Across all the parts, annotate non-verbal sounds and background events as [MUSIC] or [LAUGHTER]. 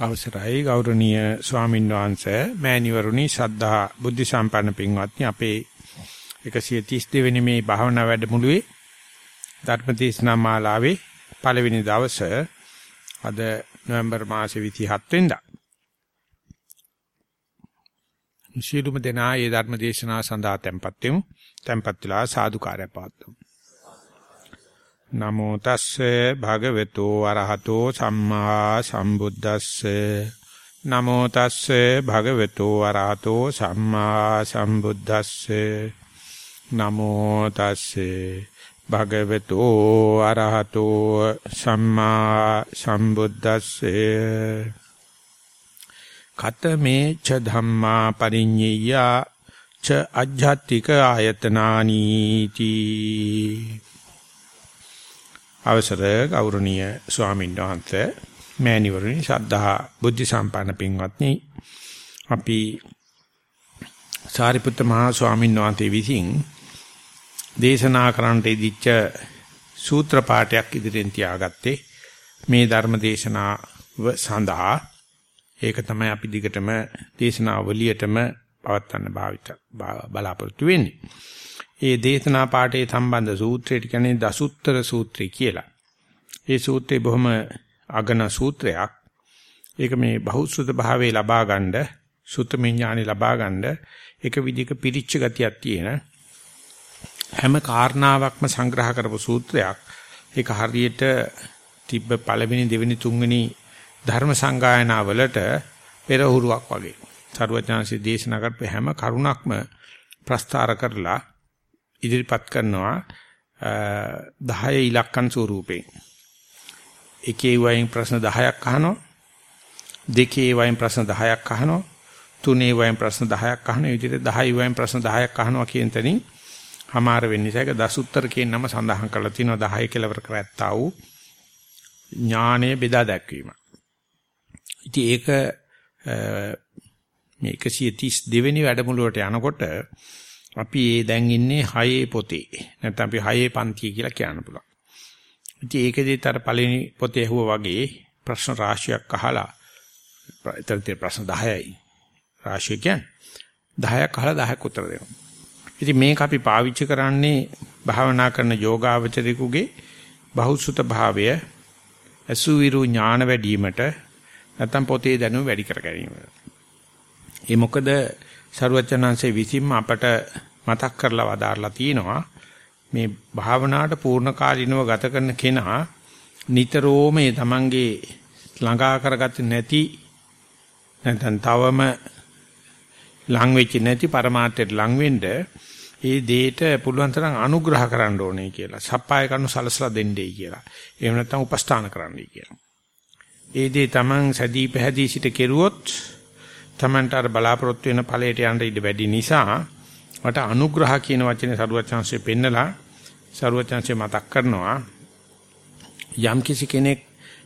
අවසරයි ගෞරවනීය ස්වාමීන් වහන්සේ මෑණිවරුනි ශ්‍රද්ධා බුද්ධ සම්පන්න පින්වත්නි අපේ 132 වෙනි මේ භාවනා වැඩමුළුවේ ධර්මදේශනා මාලාවේ පළවෙනි දවසේ අද නොවැම්බර් මාසේ 27 වෙනිදා. සියලුම දෙනා මේ ධර්මදේශනා සඳහා tempත් වෙමු. tempත් වෙලා සාදුකාරය පාත්තුමු. නමෝ තස්සේ භගවතු අරහතෝ සම්මා සම්බුද්දස්සේ. නමෝ තස්සේ භගවතු අරහතෝ සම්මා සම්බුද්දස්සේ. නමෝ තස්සේ භගවතු අරහතෝ සම්මා සම්බුද්දස්සේ. කතමේ ච ධම්මා පරිඤ්ඤය ච අජ්ජත්තික ආයතනානීති. අවසර ගෞරවනීය ස්වාමීන් වහන්සේ මෑණිවරණි ශ්‍රද්ධා බුද්ධ සම්පන්න පින්වත්නි. අපි සාරිපුත්ත මහා ස්වාමීන් වහන්සේ විසින් දේශනා කරන්නට ඉදිච්ච සූත්‍ර පාඨයක් ඉදිරියෙන් තියාගත්තේ මේ ධර්ම දේශනාව සඳහා. ඒක තමයි අපි දිගටම දේශනාවලියටම පවත්වන්න භාවිත බලාපොරොත්තු වෙන්නේ. ඒ දේශනා පාඩේ සම්බන්ධ සූත්‍රයට කියන්නේ දසුත්තර සූත්‍රය කියලා. ඒ සූත්‍රය බොහොම අගන සූත්‍රයක්. ඒක මේ බහුසුත භාවයේ ලබා ගන්න, සුතමේ ඥානෙ ලබා ගන්න එක විදිහක පිරිච්ච ගතියක් තියෙන හැම කාරණාවක්ම සංග්‍රහ කරපු සූත්‍රයක්. ඒක හරියට තිබ්බ පළවෙනි දෙවෙනි තුන්වෙනි ධර්ම සංගායනා වලට පෙරහුරුවක් වගේ. සරුවචාන්සේ දේශනා කරපු හැම කරුණක්ම ප්‍රස්තාර කරලා ඉදිරිපත් කරනවා 10 ඉලක්කම් ස්වරූපයෙන්. එකේ වයින් ප්‍රශ්න 10ක් අහනවා. දෙකේ වයින් ප්‍රශ්න 10ක් අහනවා. තුනේ වයින් ප්‍රශ්න 10ක් අහන විදිහට 10 වයින් ප්‍රශ්න 10ක් අහනවා කියන තැනින් හමාර වෙන්නේ ඒක දසුත්තර කියන නම සඳහන් කරලා තිනවා 10 කෙලවර කරත්තා වූ ඥානය බෙදා දැක්වීම. ඉතින් ඒක මේ 132 වෙනි වැඩමුළුවට යනකොට අපි ඒ දැන් ඉන්නේ හයේ පොතේ. නැත්නම් අපි හයේ පන්තිය කියලා කියන්න පුළුවන්. ඉතින් ඒකෙදිත් අර පළවෙනි පොතේ ඇහුවා වගේ ප්‍රශ්න රාශියක් අහලා ඉතින් ප්‍රශ්න 10යි. රාශිය කියන්නේ 10ක් අහලා 10ක් උත්තර දෙනවා. ඉතින් මේක අපි පාවිච්චි කරන්නේ භාවනා කරන යෝගාවචරිකුගේ බහුසුත භාවය අසුවිරු ඥාන වැඩිවීමට නැත්නම් පොතේ දැනුම වැඩි කර ගැනීමට. ඒ මොකද සරුවචනංශේ විසින්ම අපට මතක් කරලා වදාarලා තිනවා මේ භාවනාවට පූර්ණ කාලිනව ගත කරන කෙනා නිතරම මේ තමන්ගේ ළඟා කරගත්තේ නැති නැත්නම් තවම ලං වෙච්ච නැති પરමාර්ථයට ලං වෙන්න ඒ දෙයට පුළුවන් තරම් අනුග්‍රහ කරන්න ඕනේ කියලා. සප්පාය කරුණු සලසලා දෙන්නේයි කියලා. එහෙම නැත්නම් උපස්ථාන කරන්නයි කියලා. ඒ දේ තමන් සැදී පැහැදී සිට කෙරුවොත් තමන්ට අර බලාපොරොත්තු වෙන ඵලයට යන්න ඉඩ වැඩි නිසා මට අනුග්‍රහ කියන වචනේ සරුවචාන්සේ පෙන්නලා සරුවචාන්සේ මතක් කරනවා යම් කිසි කෙනෙක්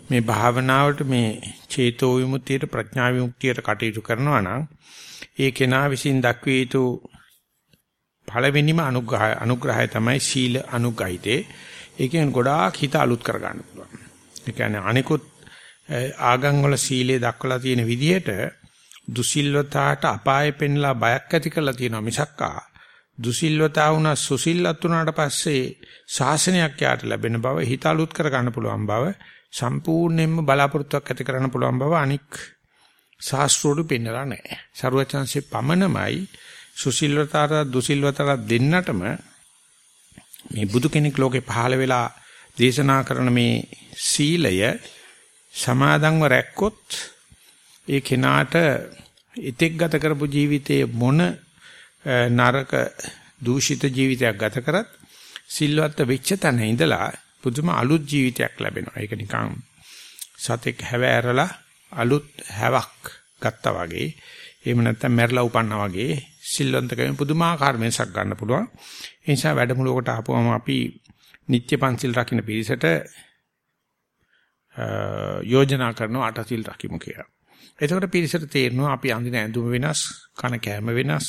මේ භාවනාවට මේ චේතෝ විමුක්තියට ප්‍රඥා විමුක්තියට කටයුතු කරනවා නම් ඒ කෙනා විසින් දක්විය යුතු පළවෙනිම අනුග්‍රහය අනුග්‍රහය තමයි සීල අනුගහිතේ ඒකෙන් ගොඩාක් හිත අලුත් කර ගන්න පුළුවන්. ඒ කියන්නේ අනිකුත් ආගම් වල සීලය දක්වලා තියෙන විදිහට දුසිල්වතාවට අපාය පෙන්ලා බයක් ඇති කරලා තියෙනවා මිසක්කා දුසිල්වතා වුණා සුසිල්වත් වුණාට පස්සේ ශාසනයක් යාට ලැබෙන බව හිත අලුත් කර ගන්න පුළුවන් බව සම්පූර්ණයෙන්ම බලාපොරොත්තුවක් ඇති කරන්න පුළුවන් බව අනික් ශාස්ත්‍රෝඩු පෙන්වලා නැහැ. ਸਰවචන්සේ පමණමයි සුසිල්වතාවට දුසිල්වතාවට දෙන්නටම මේ බුදු කෙනෙක් ලෝකේ පහළ වෙලා දේශනා කරන මේ සීලය සමාදන්ව රැක්කොත් ඒ කෙනාට ඉතෙක් ගත කරපු ජීවිතයේ මොන නරක දූෂිත ජීවිතයක් ගත කරත් සිල්වත් වෙච්ච තැන ඉඳලා පුදුම අලුත් ජීවිතයක් ලැබෙනවා. ඒක නිකන් සතෙක් හැවෑරලා අලුත් හැවක් ගත්තා වගේ. එහෙම නැත්නම් මැරලා උපන්නා වගේ සිල්වන්තකම පුදුමාකාර වෙනසක් ගන්න පුළුවන්. ඒ නිසා වැඩමුළුවකට ආපුවම අපි නිත්‍ය පන්සිල් රකින්න පිරිසට යෝජනා කරනවා අටසිල් රකිමු කියලා. එතකොට පිරිසට තේරෙනවා අපි අඳින ඇඳුම වෙනස්, කන කෑම වෙනස්,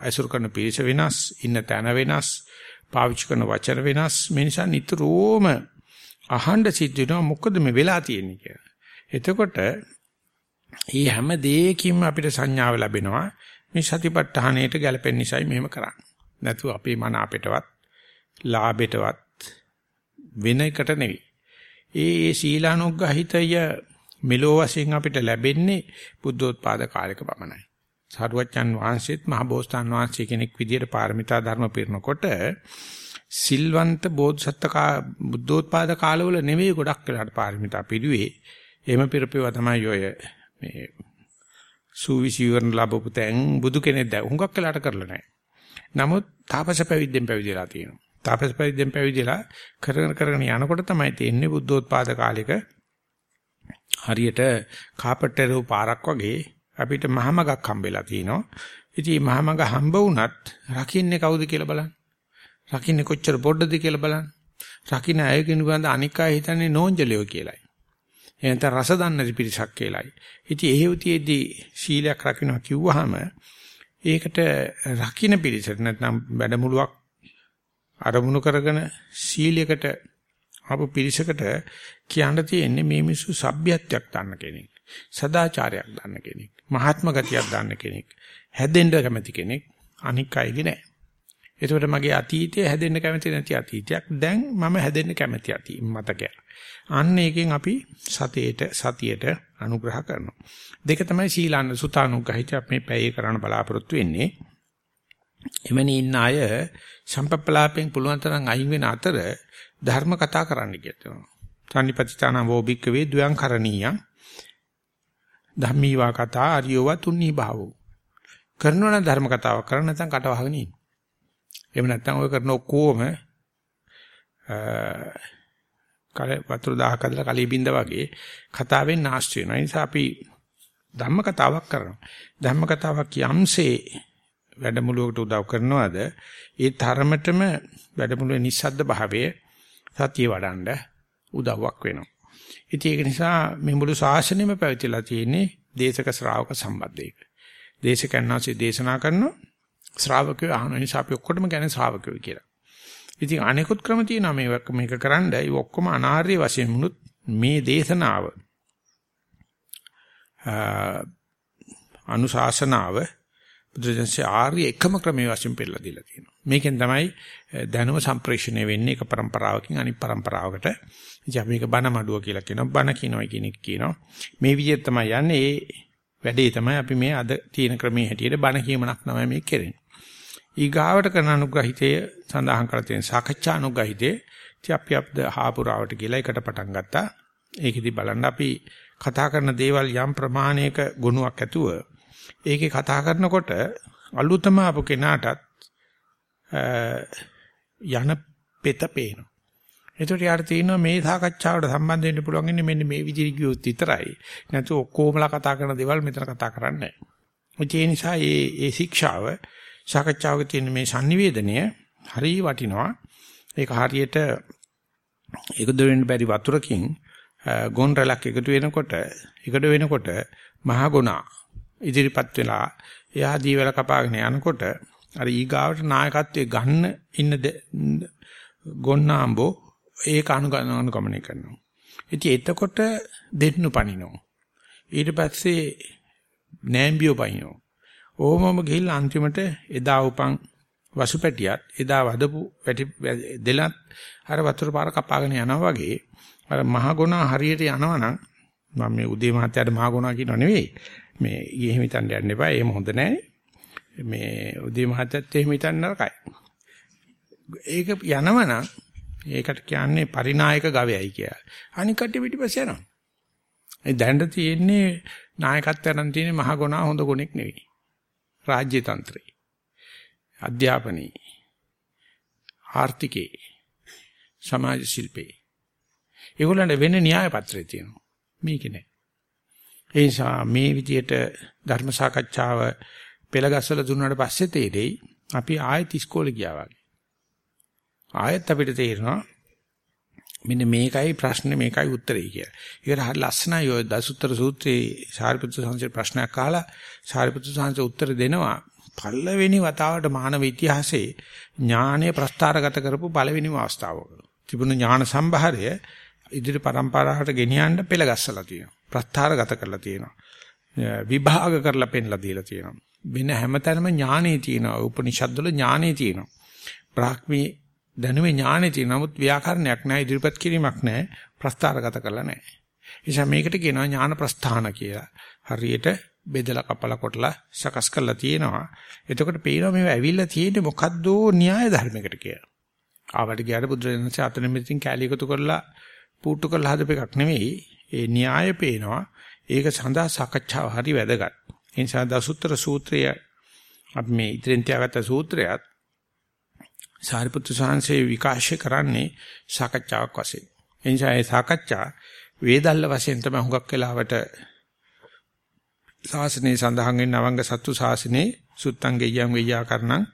අයිසුරු කරන පිරිස වෙනස්, ඉන්න තැන වෙනස්, පාවිච්චි කරන වචන වෙනස්. මේ නිසා නිතරම අහන්න සිද්ධ වෙනවා මොකද මේ වෙලා තියෙන්නේ කියලා. එතකොට මේ හැම දෙයකින්ම අපිට සංඥාව ලැබෙනවා මේ සතිපට්ඨානයට ගැලපෙන නිසායි මෙහෙම කරන්නේ. නැතු අපේ මන අපිටවත් ලාභයටවත් වෙන එකට නෙවෙයි. ඒ ඒ සීලානුග්‍රහිතය මෙලෝ වශයෙන් අපිට ලැබෙන්නේ බුද්ධෝත්පාද කාලයක පමණයි. සාරුවච්චන් වහන්සේත් මහබෝසතාන් වහන්සේ කෙනෙක් විදියට පාරමිතා ධර්ම පිරනකොට සිල්වන්ත බෝධසත්ත බුද්ධෝත්පාද කාලවල නෙවෙයි ගොඩක් වෙලාට පාරමිතා පිළිවේ. එහෙම පිරපේවා තමයි ඔය මේ සූවිසිවරණ ලැබපු තැන් බුදු කෙනෙක් දැ හුඟක් වෙලාට කරලා නැහැ. නමුත් තාපස පැවිද්දෙන් පැවිදිලා තියෙනවා. තාපස පැවිද්දෙන් පැවිදිලා කරගෙන කරගෙන යනකොට තමයි තේන්නේ බුද්ධෝත්පාද කාලෙක හරියට කාපට්ටරෝ පාරක් වගේ අපිට මහමගක් හම්බෙලා තිනවා. ඉතින් මහමග හම්බ වුණත් රකින්නේ කවුද කියලා බලන්න. රකින්නේ කොච්චර පොඩ්ඩද කියලා බලන්න. රකින්න අය කෙනෙකුට අනික් අය හිතන්නේ නෝන්ජලියෝ කියලායි. එහෙනම් රස දන්නේ පිරිසක් කියලායි. ඉතින් එහෙවතියෙදී සීලයක් රකින්නවා කිව්වහම ඒකට රකින්න පිරිසට නැත්නම් වැඩමුළුවක් අරමුණු කරගෙන සීලයකට ආපු පිරිසකට කියන්න තියෙන්නේ මේ මිනිස්සු සભ્યත්වයක් ගන්න කෙනෙක්. සදාචාරයක් ගන්න කෙනෙක්. මහාත්ම ගතියක් ගන්න කෙනෙක්. හැදෙන්න කැමති කෙනෙක්. අනික් අයගේ නෑ. ඒකට මගේ අතීතයේ හැදෙන්න කැමති නැති අතීතයක් දැන් මම හැදෙන්න කැමති අතී මතකයක්. අන්න එකෙන් අපි සතියේට සතියට අනුග්‍රහ කරනවා. දෙක තමයි සීලාන සුතානුග්‍රහිත අපි මේ පැයේ කරන්න බලාපොරොත්තු වෙන්නේ. එවැනි ඉන්න අය සම්පප්පලාපෙන් පුළුවන් තරම් අයින් වෙන අතර ධර්ම කතා කරන්න කියනවා. සම්නිපතිතාන වෝබික්ක වේ ද්වයං කරණීය. ධම්මීවා කතා අරියෝව තුන්නී භාවෝ. කරනවා නම් ධර්ම කතාවක් කරන්න නැත්නම් කට වහගෙන ඉන්න. එහෙම නැත්නම් ඔය කරන ඔක්කොම කල වතුර දහහක් අදලා කලී බින්ද වගේ කතාවෙන් නැස්ති වෙනවා. ඒ නිසා අපි ධම්ම කතාවක් කරනවා. ධම්ම කතාවක් යම්සේ වැඩමුළුවකට උදව් කරනවද ඒ තරමටම වැඩමුළුවේ නිස්සද්ද භාවය සතිය වඩන්න උදව්වක් වෙනවා. ඉතින් ඒක නිසා මේ මුළු ශාසනයම පැවතිලා තියෙන්නේ දේශක ශ්‍රාවක සම්බන්ධයක. දේශකයන්ාසේ දේශනා කරනවා ශ්‍රාවකයෝ අහන නිසා අපි ඔක්කොටම කියන්නේ ශ්‍රාවකයෝ කියලා. ඉතින් අනෙකුත් ක්‍රම තියෙනවා මේක මේක කරන්න. ඒ ඔක්කොම අනාර්ය වශයෙන් මුනුත් මේ දේශනාව අනුශාසනාව බුදුරජාණන්සේ ආර්ය එකම ක්‍රමයේ වශයෙන් පෙළලා දීලා තියෙනවා. මේකෙන් තමයි දැනුම සම්ප්‍රේෂණය වෙන්නේ එක પરම්පරාවකින් අනිත් પરම්පරාවකට. ඉතින් අපි මේක බණ මඩුව කියලා කියනවා. බණ කියනවා කියන එක කියනවා. මේ විදිහට තමයි යන්නේ. ඒ වැඩේ තමයි අපි මේ අද තියෙන ක්‍රමයේ හැටියට බණ කියමනක් තමයි මේ කරන්නේ. ඊගාවට කරන අනුග්‍රහිතය සඳහන් කර තියෙන සාකච්ඡා අනුග්‍රහිතේ ඉතින් අපි අපද හාපුරාවට ගිහලා එකට පටන් ගත්තා. ඒකෙදි බලන්න අපි කතා කරන දේවල් යම් ප්‍රමාණයක ගුණයක් ඇතුව ඒකේ කතා කරනකොට අලුතම අපු කෙනාටත් යන පෙත පේනවා. ඒකට යාට තියෙනවා මේ සාකච්ඡාවට සම්බන්ධ වෙන්න පුළුවන් ඉන්නේ මෙන්න මේ විදිහට ගියොත් විතරයි. නැතු ඔක්කොමලා කතා කරන දේවල් මෙතන කතා කරන්නේ නැහැ. ඒ නිසා මේ මේ ශික්ෂාව සාකච්ඡාවක තියෙන මේ sannivedanaya හරිය වටිනවා. ඒක හරියට එකතු වෙන්න බැරි වතුරකින් ගොන් රැලක් එකතු වෙනකොට එකතු වෙනකොට මහ ගුණා ඉදිරිපත් වෙලා එයා දීවල කපාගෙන යනකොට අර ඊගාවට නායකත්වයේ ගන්න ඉන්න ගොන්නාම්බෝ ඒක අනුගමනය කරනවා. ඉතින් එතකොට දෙන්නු පනිනවා. ඊට පස්සේ නෑම්බියෝ පනිනවා. ඕමම ගිහිල්ලා අන්තිමට එදා උපන් වසුපැටියත් එදා වදපු වැටි දෙලත් අර වතුර පාර කපාගෙන යනවා වගේ අර මහගුණා හරියට යනවනම් මම මේ උදේ මහත්තයාට මහගුණා කියනව නෙවෙයි මේ එහෙම හිතන්න යන්න එපා. එහෙම හොඳ නැහැ මේ උදේ මහත්තයත් එහෙම හිතන්න නරකයි. ඒක යනවනම් ඒකට කියන්නේ පරිනායක ගවයයි කියලා. අනික කට්ටිය පිටිපස්ස යනවා. ඒ දැනට තියෙන්නේ නායකත්වයන් තියෙන්නේ මහගුණා හොඳ ගුණෙක් නෙවෙයි. රාජ්‍ය තන්ත්‍රේ අධ්‍යාපනයේ ආර්ථිකේ සමාජ ශිල්පේ. ඒගොල්ලන්ට වෙන න්‍යාය පත්‍රය තියෙනවා. මේකේ නෑ. ඒ නිසා මේ විදියට ධර්ම සාකච්ඡාව පෙළගස්සලා දුන්නාට පස්සේ තේරෙයි අපි ආයෙත් ඉස්කෝලේ ගියා වගේ ආයෙත් අපිට තේරෙනවා මෙන්න මේකයි ප්‍රශ්නේ මේකයි උත්තරේ කියලා. ඒකට හරි ලස්සනයි ඔය දසුත්තර සූත්‍රයේ සාරිපුත්‍ර සංසය ප්‍රශ්නයක් අහලා සාරිපුත්‍ර සංසය උත්තර දෙනවා. පළවෙනි වතාවට මානව ඉතිහාසයේ ඥානය ප්‍රස්තාරගත කරපු පළවෙනිම අවස්ථාවක. තිබුණු ඥාන සම්භාරය ඉදිරි પરම්පරාවට ගෙනියන්න පෙළ ගැස්සලා තියෙනවා. ප්‍රස්තාරගත කරලා තියෙනවා. විභාග කරලා පෙන්ලා දීලා තියෙනවා. වෙන හැමතැනම ඥානෙ තියෙනවා. උපනිෂද්දවල ඥානෙ තියෙනවා. බ්‍රාහ්මී දැනුමේ ඥානෙ තියෙනවා. නමුත් ව්‍යාකරණයක් නැහැ, ඉදිරිපත් කිරීමක් නැහැ, ප්‍රස්තාරගත කරලා නැහැ. නිසා මේකට කියනවා ඥාන ප්‍රස්ථාන කියලා. හරියට බෙදලා කපලා කොටලා සකස් කරලා තියෙනවා. එතකොට පේනවා මේව ඇවිල්ලා තියෙන්නේ මොකද්ද න්‍යාය ධර්මයකට කියලා. ආවට ගියාට බුදුරජාණන්සේ අතන මෙතින් කැලී එකතු කරලා පුට්ටු කරලා හදපු එකක් නෙවෙයි. ඒ න්‍යාය පේනවා. ඒක සඳහා සාකච්ඡාව හරි වැදගත්. ඒ නිසා දසුත්තර සූත්‍රය අපි මේ ඉදිරියෙන් තියාගත්ත සූත්‍රයත් සාරිපුත්‍ර සාංශේ විකාශය කරන්නේ සාකච්ඡාවක් වශයෙන්. ඒ නිසා ඒ සාකච්ඡා වේදල්ල වශයෙන් තමයි හුඟක් වෙලාවට ශාසනයේ සඳහන් වෙන නවංග සත්තු ශාසනයේ සුත්තං ගෙයයන් වෙయ్యාකරණං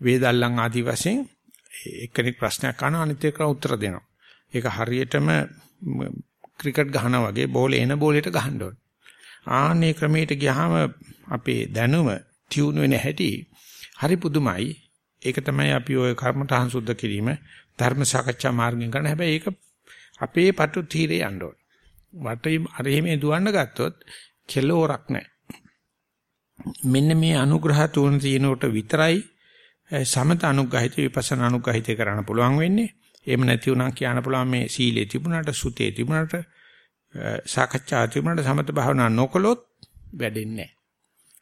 වේදල්ලං ආදි වශයෙන් එක්කෙනෙක් ප්‍රශ්නයක් අහනවා අනිත් එක උත්තර දෙනවා. ඒක හරියටම ක්‍රිකට් ගහනවා වගේ බෝලේ එන බෝලෙට ගහන්න ඕනේ. ආන්නේ ක්‍රමයට ගියාම අපේ දැනුම ටියුන් වෙන හැටි හරි පුදුමයි. ඒක තමයි අපි ওই කර්මතහන් සුද්ධ කිරීම ධර්ම සාකච්ඡා මාර්ගයෙන් කරන හැබැයි ඒක අපේ පටු තීරේ යන්න ඕනේ. වටේ අර එහෙම දුවන්න ගත්තොත් කෙලෝරක් නැහැ. මෙන්න මේ අනුග්‍රහ තුන තියෙනකොට විතරයි සමත අනුග්‍රහිත විපස්සනා අනුග්‍රහිත කරන්න පුළුවන් වෙන්නේ. එහෙම නැති වුණා කියන්න පුළුවන් මේ සීලේ තිබුණාට සුතේ තිබුණාට සාකච්ඡා තිබුණාට සමත භාවනා නොකළොත් වැඩෙන්නේ නැහැ.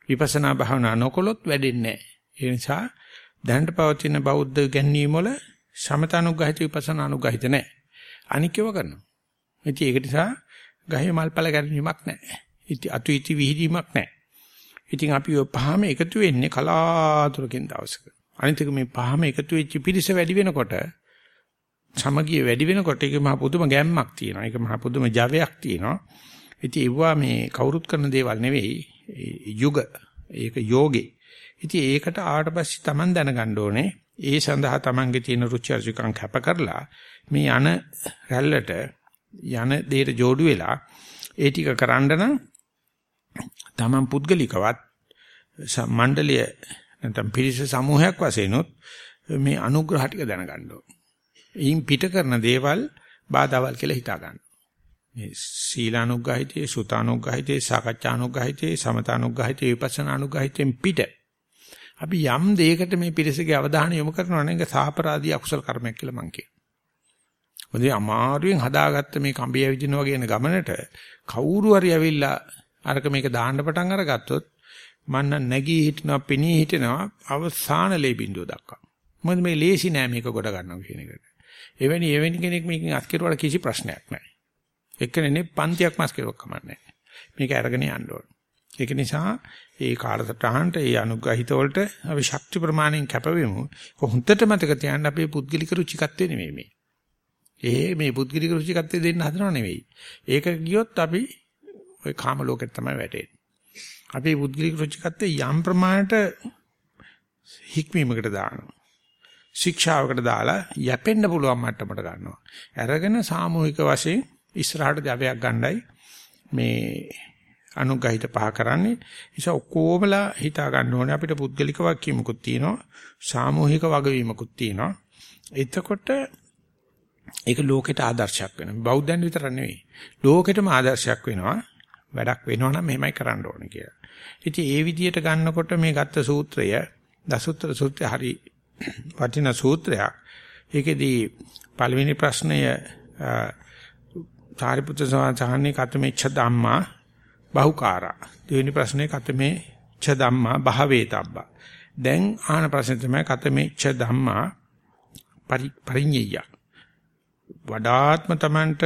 විපස්සනා භාවනා නොකළොත් වැඩෙන්නේ නැහැ. ඒ නිසා දැනට පවතින බෞද්ධ ගැන්වීම වල සමත අනුග්‍රහිත විපස්සනා අනුග්‍රහිත නැහැ. අනික්කව කරනවා. ඉතින් ඒක නිසා ගහේ මල්පල ගැනීමක් නැහැ. ඉතින් අතු ඉති විහිදීමක් නැහැ. ඉතින් අපි ඔය පහම එකතු වෙන්නේ කලාතුරකින් දවසක. අනිත් එක මේ පහම එකතු වෙච්ච පිරිස වැඩි වෙනකොට සමගිය වැඩි වෙනකොට ඒක මහ පුදුම ගැම්මක් තියෙනවා. ඒක මහ පුදුම ජවයක් තියෙනවා. ඉතින් ඒවා මේ කවුරුත් කරන දේවල් නෙවෙයි. යුග. ඒක යෝගේ. ඉතින් ඒකට ආවට පස්සේ Taman දැනගන්න ඕනේ. ඒ සඳහා Tamanගේ තියෙන රුචි අරුචිකම් කැප කරලා මේ යන රැල්ලට යන දෙයට جوړු වෙලා ඒ ටික කරන්න නම් Taman පුද්ගලිකවත් මණ්ඩලීය නැත්නම් පිරිස සමූහයක් වශයෙන් මේ අනුග්‍රහ ටික දැනගන්න ඕනේ. ඊයින් පිට කරන දේවල් බාධාවල් කියලා හිතා ගන්න. මේ සීලානුග්‍රහිතේ, සුතානුග්‍රහිතේ, සාකච්ඡානුග්‍රහිතේ, සමතානුග්‍රහිතේ, විපස්සනානුග්‍රහිතෙන් පිට. අපි යම් දෙයකට මේ පිරිසගේ අවධානය යොමු කරනවා නම් ඒක සාපරාධී අකුසල කර්මයක් කියලා මං කියනවා. මොකද අමාරුවෙන් හදාගත්ත මේ කම්බිය විදින වගේ එන ගමනට කවුරු හරි ඇවිල්ලා අරක මේක දාන්න පටන් අරගත්තොත් මන්න නැගී හිටනවා, පෙනී හිටනවා අවසාන ලේ බිඳුව දක්වා. මොකද මේ ලේසි නෑ මේක ගොඩ ගන්නවා කියන එකට. එවැනි එවැනි කෙනෙක් මේකෙන් අත්කිරුවට කිසි ප්‍රශ්නයක් නැහැ. එක්කෙනේ පන්තියක් මාස් කෙරුවක් කමන්නේ මේක අරගෙන යන්න ඕන. ඒක නිසා ඒ කාලසටහනට ඒ අනුග්‍රහිත වලට අපි ශක්ති ප්‍රමාණයෙන් කැපවෙමු. හොඳට මතක තියාගන්න අපේ පුද්ගලික රුචිකත්වය නෙමෙයි මේ. ඒ මේ පුද්ගලික රුචිකත්වය දෙන්න හදනව නෙවෙයි. ඒක ගියොත් අපි ওই කාම ලෝකෙට තමයි වැටෙන්නේ. අපේ පුද්ගලික රුචිකත්වය යම් ප්‍රමාණයට හික්මීමකට දානවා. ශික්ෂාවකට දාලා යැපෙන්න පුළුවන් මට්ටමට ගන්නවා. අරගෙන සාමූහික වශයෙන් ඉස්සරහට ජවයක් ගන්නයි මේ අනුගහිත පහ කරන්නේ. නිසා ඔක්කොමලා හිතා ගන්න ඕනේ අපිට පුද්ගලික වාක්‍යමුකුත් තියෙනවා. සාමූහික වගවීමකුත් තියෙනවා. එතකොට ඒක ලෝකෙට ආදර්ශයක් වෙනවා. බෞද්ධයන් විතර නෙවෙයි. ලෝකෙටම ආදර්ශයක් වෙනවා. වැඩක් වෙනවා නම් මෙහෙමයි කරන්න ඕනේ කියලා. ඉතින් ඒ විදිහට ගන්නකොට මේ ගත්ත සූත්‍රය දසුත්‍ර සූත්‍රය හරි වටිනා සූත්‍රයක්. ඒකෙදී පළවෙනි ප්‍රශ්නය සාරිපුත්‍ර සාහන්නේ කතමෙච්ඡ ධම්මා බහුකාරා. දෙවෙනි ප්‍රශ්නේ කතමෙච්ඡ ධම්මා භාවේතබ්බා. දැන් ආහන ප්‍රශ්නේ තමයි කතමෙච්ඡ ධම්මා පරිඤ්ඤය. වඩාත්ම Tamanට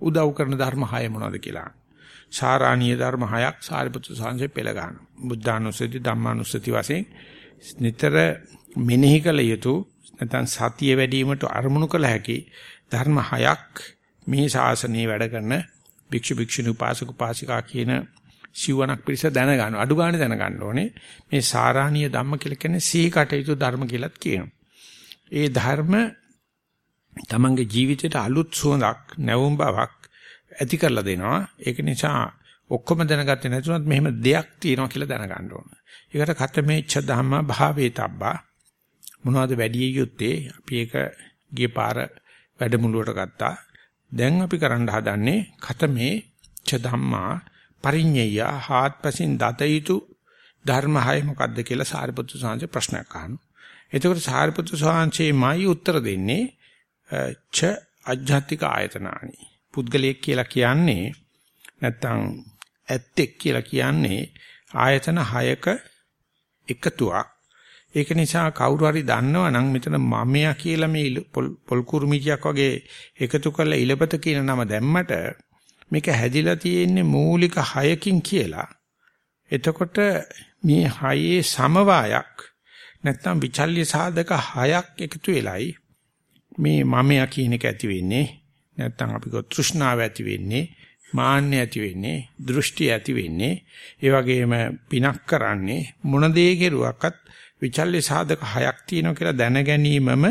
උදව් කරන ධර්ම හය මොනවද කියලා. සාරාණීය ධර්ම හයක් සාරිපුත්‍ර සාංශේ පෙළ ගන්නවා. බුද්ධානුස්සති ධම්මානුස්සති වශයෙන් නිතර මෙනෙහි කළ යුතු නැත්නම් සතිය වැඩිවීමට අරමුණු කළ හැකි ධර්ම හයක් මේ ශාසනයේ වැඩ කරන භික්ෂු භික්ෂුණී උපාසක උපාසිකා කියන සිවණක් පිරිස දැනගන්න අඩු ගන්න දැනගන්න ඕනේ මේ සාරාණීය ධම්ම කියලා කියන්නේ සිහි කටයුතු ධර්ම කියලාත් කියනවා. ඒ ධර්ම තමන්ගේ ජීවිතයට අලුත් සුවඳක් නැවුම් බවක් ඇති කරලා දෙනවා. ඒක නිසා ඔක්කොම දැනගත්තේ නැතුණත් මෙහෙම දෙයක් තියෙනවා කියලා දැනගන්න ඕන. ඒකට කතමේච්ඡ ධම්ම භාවේතබ්බා මොනවද වැඩි යුත්තේ අපි ඒක ගිය පාර වැඩමුළුවට ගත්තා දැන් අපි කරන්න හදන්නේ කතමේ ච ධම්මා පරිඤ්ඤය හාත්පසින් දත යුතු ධර්ම හය මොකක්ද කියලා සාරිපුත්තු සාංශ ප්‍රශ්නයක් අහනවා. එතකොට සාරිපුත්තු සාංශේමයි උත්තර දෙන්නේ ච අජ්ජත්තික ආයතනානි. පුද්ගලයෙක් කියලා කියන්නේ නැත්තම් ඇත්තෙක් කියලා කියන්නේ ආයතන හයක එකතුවක්. ඒක නිසා කවුරු හරි දන්නවා නම් මෙතන මමයා කියලා මේ පොල් කුරුමිටියක් වගේ එකතු කරලා ඉලපත කියන නම දැම්මට මේක හැදිලා තියෙන්නේ මූලික හයකින් කියලා. එතකොට මේ හයේ සමவாயක් නැත්නම් විචල්්‍ය සාධක හයක් එකතු වෙලයි මේ මමයා කියන එක ඇති වෙන්නේ. නැත්නම් අපි කෝ තෘෂ්ණාව ඇති වෙන්නේ. මාන්නය ඇති වෙන්නේ. දෘෂ්ටි ඇති වෙන්නේ. ඒ වගේම පිනක් කරන්නේ මොන දේ කෙරුවක්වත් විචල්්‍ය සාධක හයක් තියෙනවා කියලා දැන ගැනීමම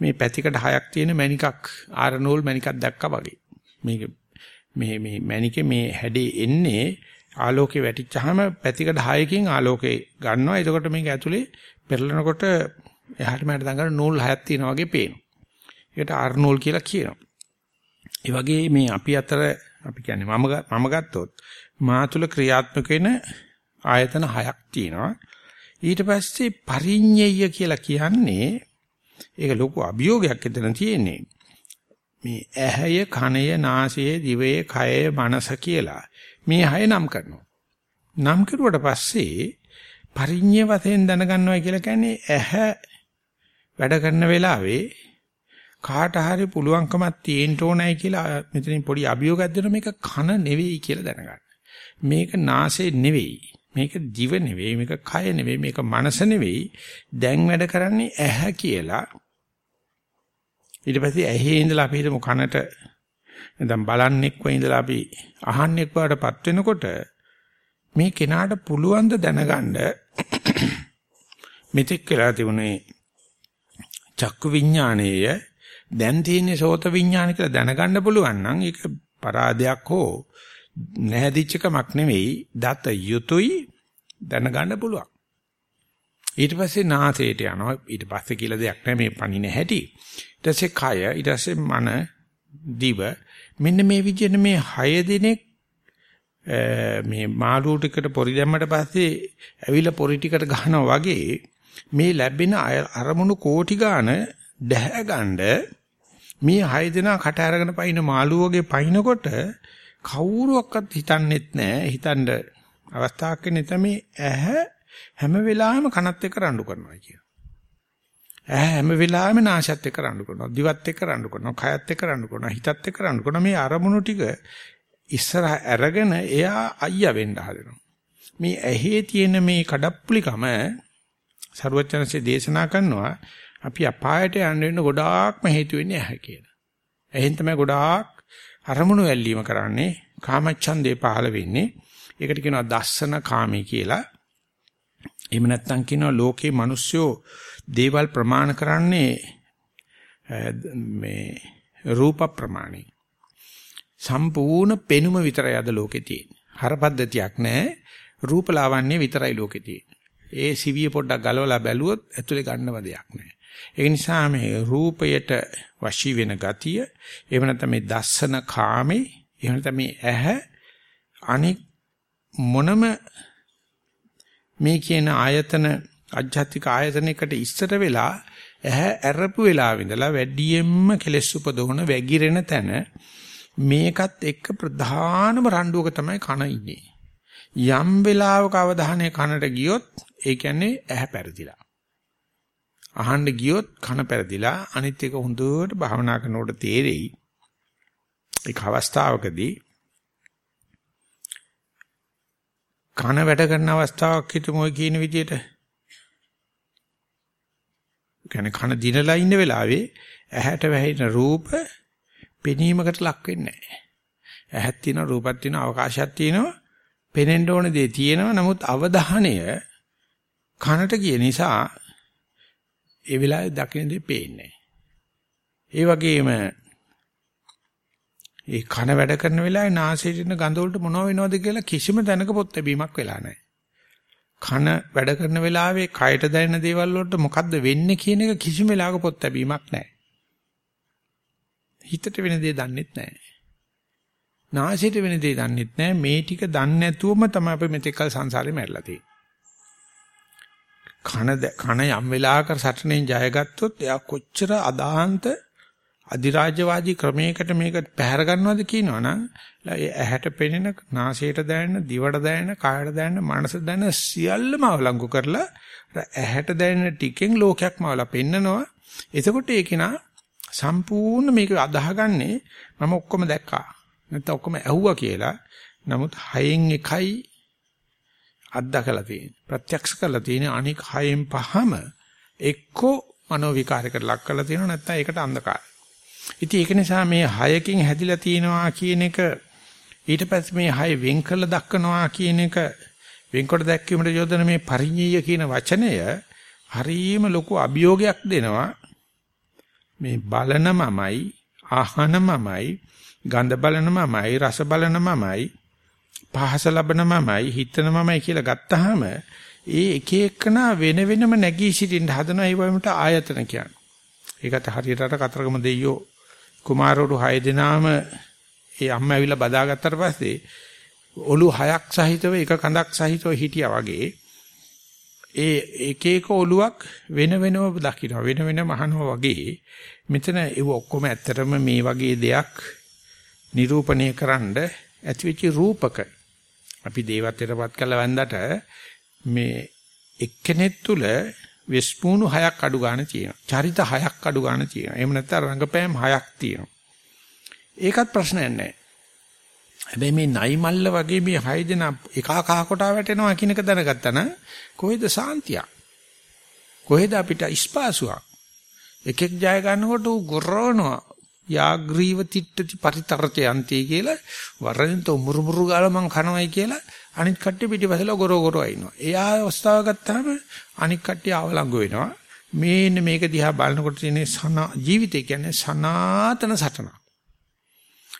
මේ පැතිකඩ හයක් තියෙන මණිකක් ආරනෝල් මණිකක් දැක්කා වගේ. මේක මේ මේ මණිකේ මේ හැඩේ එන්නේ ආලෝකේ වැටිච්චාම පැතිකඩ හයකින් ආලෝකේ ගන්නවා. එතකොට මේක ඇතුලේ පෙරලනකොට එහාට මෙහාට දඟන නූල් හයක් තියෙනවා වගේ පේනවා. ඒකට ආර්නෝල් කියලා කියනවා. ඒ වගේ මේ අපි අතර අපි කියන්නේ මම මම ගත්තොත් මා තුල ක්‍රියාත්මක වෙන ආයතන හයක් තියෙනවා. ඊට පස්සේ පරිඤ්ඤය කියලා කියන්නේ ඒක ලොකු අභියෝගයක් එතන තියෙන්නේ. මේ ඇහැය, කනය, නාසය, දිවය, කය, මනස කියලා මේ හය නම් කරනවා. නම් කරුවට පස්සේ පරිඤ්ඤය වශයෙන් දැනගන්නවා කියලා කියන්නේ ඇහැ වැඩ කරන වෙලාවේ කාට හරි පුළුවන්කමක් තියෙන්න ඕනයි කියලා මෙතනින් පොඩි අභියෝගයක් දෙනවා මේක කන නෙවෙයි කියලා දැනගන්න. මේක නාසය නෙවෙයි. මේක දිව නෙවෙයි මේක කය නෙවෙයි මේක මනස නෙවෙයි. දැන් වැඩ කරන්නේ ඇහැ කියලා. ඊට පස්සේ ඇහි ඉඳලා අපි හිතමු කනට නැත්නම් බලන්නෙක්ව ඉඳලා අපි අහන්නෙක් වඩටපත් වෙනකොට මේ කෙනාට පුළුවන් ද දැනගන්න මෙතෙක් කියලා තිබුණේ චක්කු විඥානයේය දැන් තියෙන්නේ සෝත විඥාන කියලා දැනගන්න පුළුවන් නම් ඒක පරාදයක් හෝ නැහැදිච්ච කමක් නෙවෙයි. දත යුතුයි. දැනගන්න පුළුවන්. ඊට පස්සේ නාසයට යනවා. ඊට පස්සේ කියලා දෙයක් නැහැ. මේ පණින හැටි. ඊට පස්සේ කය. ඊට පස්සේ මන දිව. මෙන්න මේ විදිහට මේ 6 දිනක් මේ මාළු ටිකට පොරි දැම්මට පස්සේ ඇවිල්ලා පොරි ටිකට ගහනවා වගේ මේ ලැබෙන අරමුණු කෝටි ගාන දැහැ ගන්න මේ 6 දෙනා කට අරගෙන පයින් මාළු වගේ පයින්නකොට කවුරුවක්වත් හිතන්නෙත් නැහැ. හිතන්න අවස්ථාවක් නැතමේ ඇහැ හැම වෙලාවෙම කනත් එක්ක රණ්ඩු කරනවා කියන. ඇහැ හැම වෙලාවෙම නාශයත් එක්ක රණ්ඩු කරනවා. දිවත් එක්ක රණ්ඩු කරනවා. කයත් එක්ක රණ්ඩු කරනවා. හිතත් එක්ක රණ්ඩු කරනවා. මේ අරමුණු ටික ඉස්සරහ අරගෙන එයා අයියා වෙන්න හදනවා. මේ ඇහි තියෙන මේ කඩප්පුලිකම සරුවචනසේ දේශනා කරනවා අපි අපායට යන්න වෙන ගොඩාක්ම හේතු වෙන්නේ ඇහැ කියලා. එහෙන් තමයි ගොඩාක් අරමුණු ඇල්ලීම කරන්නේ කාමච්ඡන්දේ පහළ වෙන්නේ. ඒකට කියනවා දස්සන කාමී කියලා. එහෙම නැත්නම් කියනවා ලෝකේ මිනිස්සු දේවල් ප්‍රමාණ කරන්නේ මේ රූප ප්‍රමාණේ. සම්පූර්ණ පෙනුම විතරයි අද ලෝකේ තියෙන්නේ. හරපද්ධතියක් නැහැ. රූපලාවන්‍ය විතරයි ලෝකේ තියෙන්නේ. ඒ සිවිය පොඩ්ඩක් ගලවලා බැලුවොත් ඇතුලේ ගන්නව දෙයක් නැහැ. ඒ නිසා මේ රූපයට වශී වෙන ගතිය, එහෙම නැත්නම් මේ දස්සන කාමේ, එහෙම නැත්නම් මේ ඇහැ අනික් මොනම මේ කියන ආයතන අධ්‍යාත්මික ආයතනයකට ඉස්සර වෙලා ඇහැ ඇරපු වෙලාව ඉඳලා වැඩියෙන්ම කෙලෙස් උපදවන වැగిරෙන තැන මේකත් එක්ක ප්‍රධානම රණ්ඩුවක තමයි කන ඉන්නේ. යම් වෙලාවක අවධානය කනට ගියොත් ඒ කියන්නේ ඇහැ පෙරදිලා. අහන්න ගියොත් කන පෙරදිලා අනිත් එක හොඳට භාවනා කරනකොට තේරෙයි. ඒක අවස්ථාවකදී කන වැඩ කරන අවස්ථාවක් හිතමු ඔය කියන විදිහට. කියන්නේ කන දිනලා ඉන්න වෙලාවේ ඇහැට වැහෙන රූප පෙනීමකට ලක් වෙන්නේ නැහැ. ඇහක් තියෙනවා රූපක් තියෙනවා අවකාශයක් තියෙනවා පෙනෙන්න ඕන දේ තියෙනවා නමුත් අවධානය කනට ගිය නිසා ඒ වෙලාවේ දකින්න දේ පේන්නේ ඒ වගේම ඒ කන වැඩ කරන වෙලාවේ නාසයේ ඉන්න ගඳ වලට මොනව වෙනවද කියලා කිසිම දැනක පොත් ලැබීමක් වෙලා නැහැ. කන වැඩ කරන වෙලාවේ කයට දැනෙන දේවල් වලට මොකද්ද වෙන්නේ කියන එක කිසිම වෙලාවක පොත් ලැබීමක් නැහැ. හිතට වෙන දේ දන්නෙත් නැහැ. නාසයට වෙන දේ දන්නෙත් නැහැ. මේ ටික දන්නේ නැතුවම තමයි අපි මෙතෙක්කල් සංසාරේ මැරලා තියෙන්නේ. කන කන යම් වෙලාවක සටනෙන් ජයගත්තොත් එයා කොච්චර අදාහන්ත අධිරාජ්‍යවාදී ක්‍රමයකට මේක පැහැර ගන්නවද කියනවනම් ඇහැට පෙනෙන නාසයට දැනෙන දිවට දැනෙන කායට දැනෙන මනසට දැනෙන සියල්ලම අවලංගු කරලා ඇහැට දැනෙන ටිකෙන් ලෝකයක්ම අවලා පෙන්නනවා. එතකොට ඒක නා සම්පූර්ණ මේක අදාහගන්නේ මම ඔක්කොම දැක්කා. නැත්නම් ඔක්කොම ඇහුවා කියලා. නමුත් හයෙන් එකයි අත්දකලා තියෙන්නේ. ප්‍රත්‍යක්ෂ කරලා තියෙන්නේ අනික හයෙන් පහම එක්කෝ මනෝ විකාරයකට ලක් කරලා තියෙනවා. නැත්නම් ඒකට අන්ධකාරය. ඉතින් ඒක නිසා මේ හයකින් හැදිලා තියෙනවා කියන එක ඊට පස්සේ මේ හය වෙන් කළ දක්වනවා කියන එක වෙන්කොට දැක්වීමට යොදන මේ පරිඤ්ඤය කියන වචනය හරීම ලොකු අභියෝගයක් දෙනවා මේ බලන මමයි ආහන මමයි ගඳ බලන මමයි රස බලන මමයි පහස ලබන මමයි හිතන මමයි කියලා ගත්තාම ඒ එක එකනා වෙන වෙනම නැගී සිටින්න හදන ඒ වගේමට ආයතන කියන්නේ. ඒකට හරියට කතරගම දෙයියෝ කුමාරවරු 6 දෙනාම ඒ අම්මා ඇවිල්ලා බදාගත්තට පස්සේ ඔලු හයක් සහිතව එක කඳක් සහිතව හිටියා වගේ. ඒ එක එක ඔලුවක් වෙන වෙනම දකින්න වෙන වෙනම අහනවා වගේ. මෙතන ඒව ඔක්කොම ඇත්තටම මේ වගේ දෙයක් නිරූපණය කරන්න ඇතිවෙච්ච රූපක. අපි දේවත්වයටපත් කළ වන්දට මේ එක්කෙනෙක් තුල වෙස්පූණු හයක් අඩු ගන්න තියෙනවා. චරිත හයක් අඩු ගන්න තියෙනවා. එහෙම නැත්නම් රංගපෑම් හයක් තියෙනවා. ඒකත් ප්‍රශ්නයක් නැහැ. හැබැයි මේ නයි මල්ල වගේ මේ හය දෙනා එකා කහ කොටා වැටෙනවා කියන එක දැනගත්තා නම් කොහෙද සාන්තිය? කොහෙද අපිට ඉස්පාසුවක්? එකෙක් ජය ගන්නකොට ඌ ගොරවනවා. යාග්‍රීව තිට්ටති පරිතරතය අන්තේ කියලා වරෙන් තෝ මුරුමුරු ගාලා මං කනවයි කියලා අනිත් කට්ටිය පිටිපස්සලා ගොරෝ ගොරෝ ඉන්නවා. එයා අවස්ථාව ගත්තාම අනිත් කට්ටිය අවලංගු වෙනවා. මේන්න මේක දිහා බලනකොට තියෙන සනා ජීවිතය කියන්නේ සනාතන සටනක්.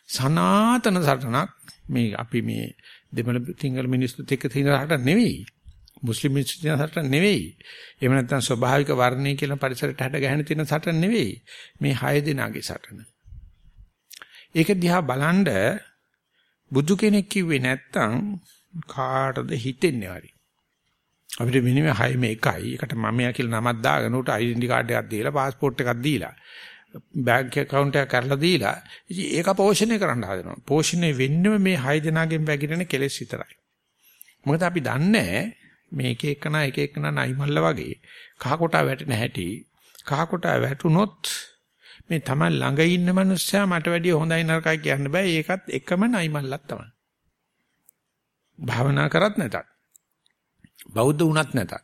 සනාතන සටනක් මේ අපි මේ දෙමළ සිංහල මිනිස්සුත් එක්ක තියෙන රට නෙවෙයි. මුස්ලිම් මිනිස්සුත් තියෙන රට නෙවෙයි. එහෙම නැත්නම් ස්වභාවික වර්ණය කියලා පරිසරයට හැඩ ගැහෙන තියෙන සටන නෙවෙයි. මේ හය දෙනාගේ සටන. ඒක දිහා බලනද බුදු කෙනෙක් කිව්වේ නැත්තම් කාටද හිතෙන්නේ හරි. අපිට මිනිම 6 මේ එකයි. එකට මමයා කියලා නමක් දාගෙන උට ඩෙන්ටි කාඩ් එකක් දීලා પાස්පෝර්ට් එකක් දීලා බැංක් account එකක් කරලා දීලා ඉතින් ඒක පෝෂණය කරන්න හදනවා. පෝෂණය වෙන්නේ මේ 6 දෙනාගෙන් වැగిරෙන කෙලෙස් විතරයි. මොකද අපි දන්නේ මේ එක එකනා එක එකනා නයිමල්ල වගේ කහ කොටා වැටෙන හැටි කහ කොටා වැටුනොත් මේ තමයි ළඟ ඉන්න මනුස්සයා මට වැඩිය හොඳයි නරකයි කියන්න බෑ. ඒකත් එකම නයිමල්ලක් තමයි. භාවනා කරත් නැතත් බෞද්ධ වුණත් නැතත්.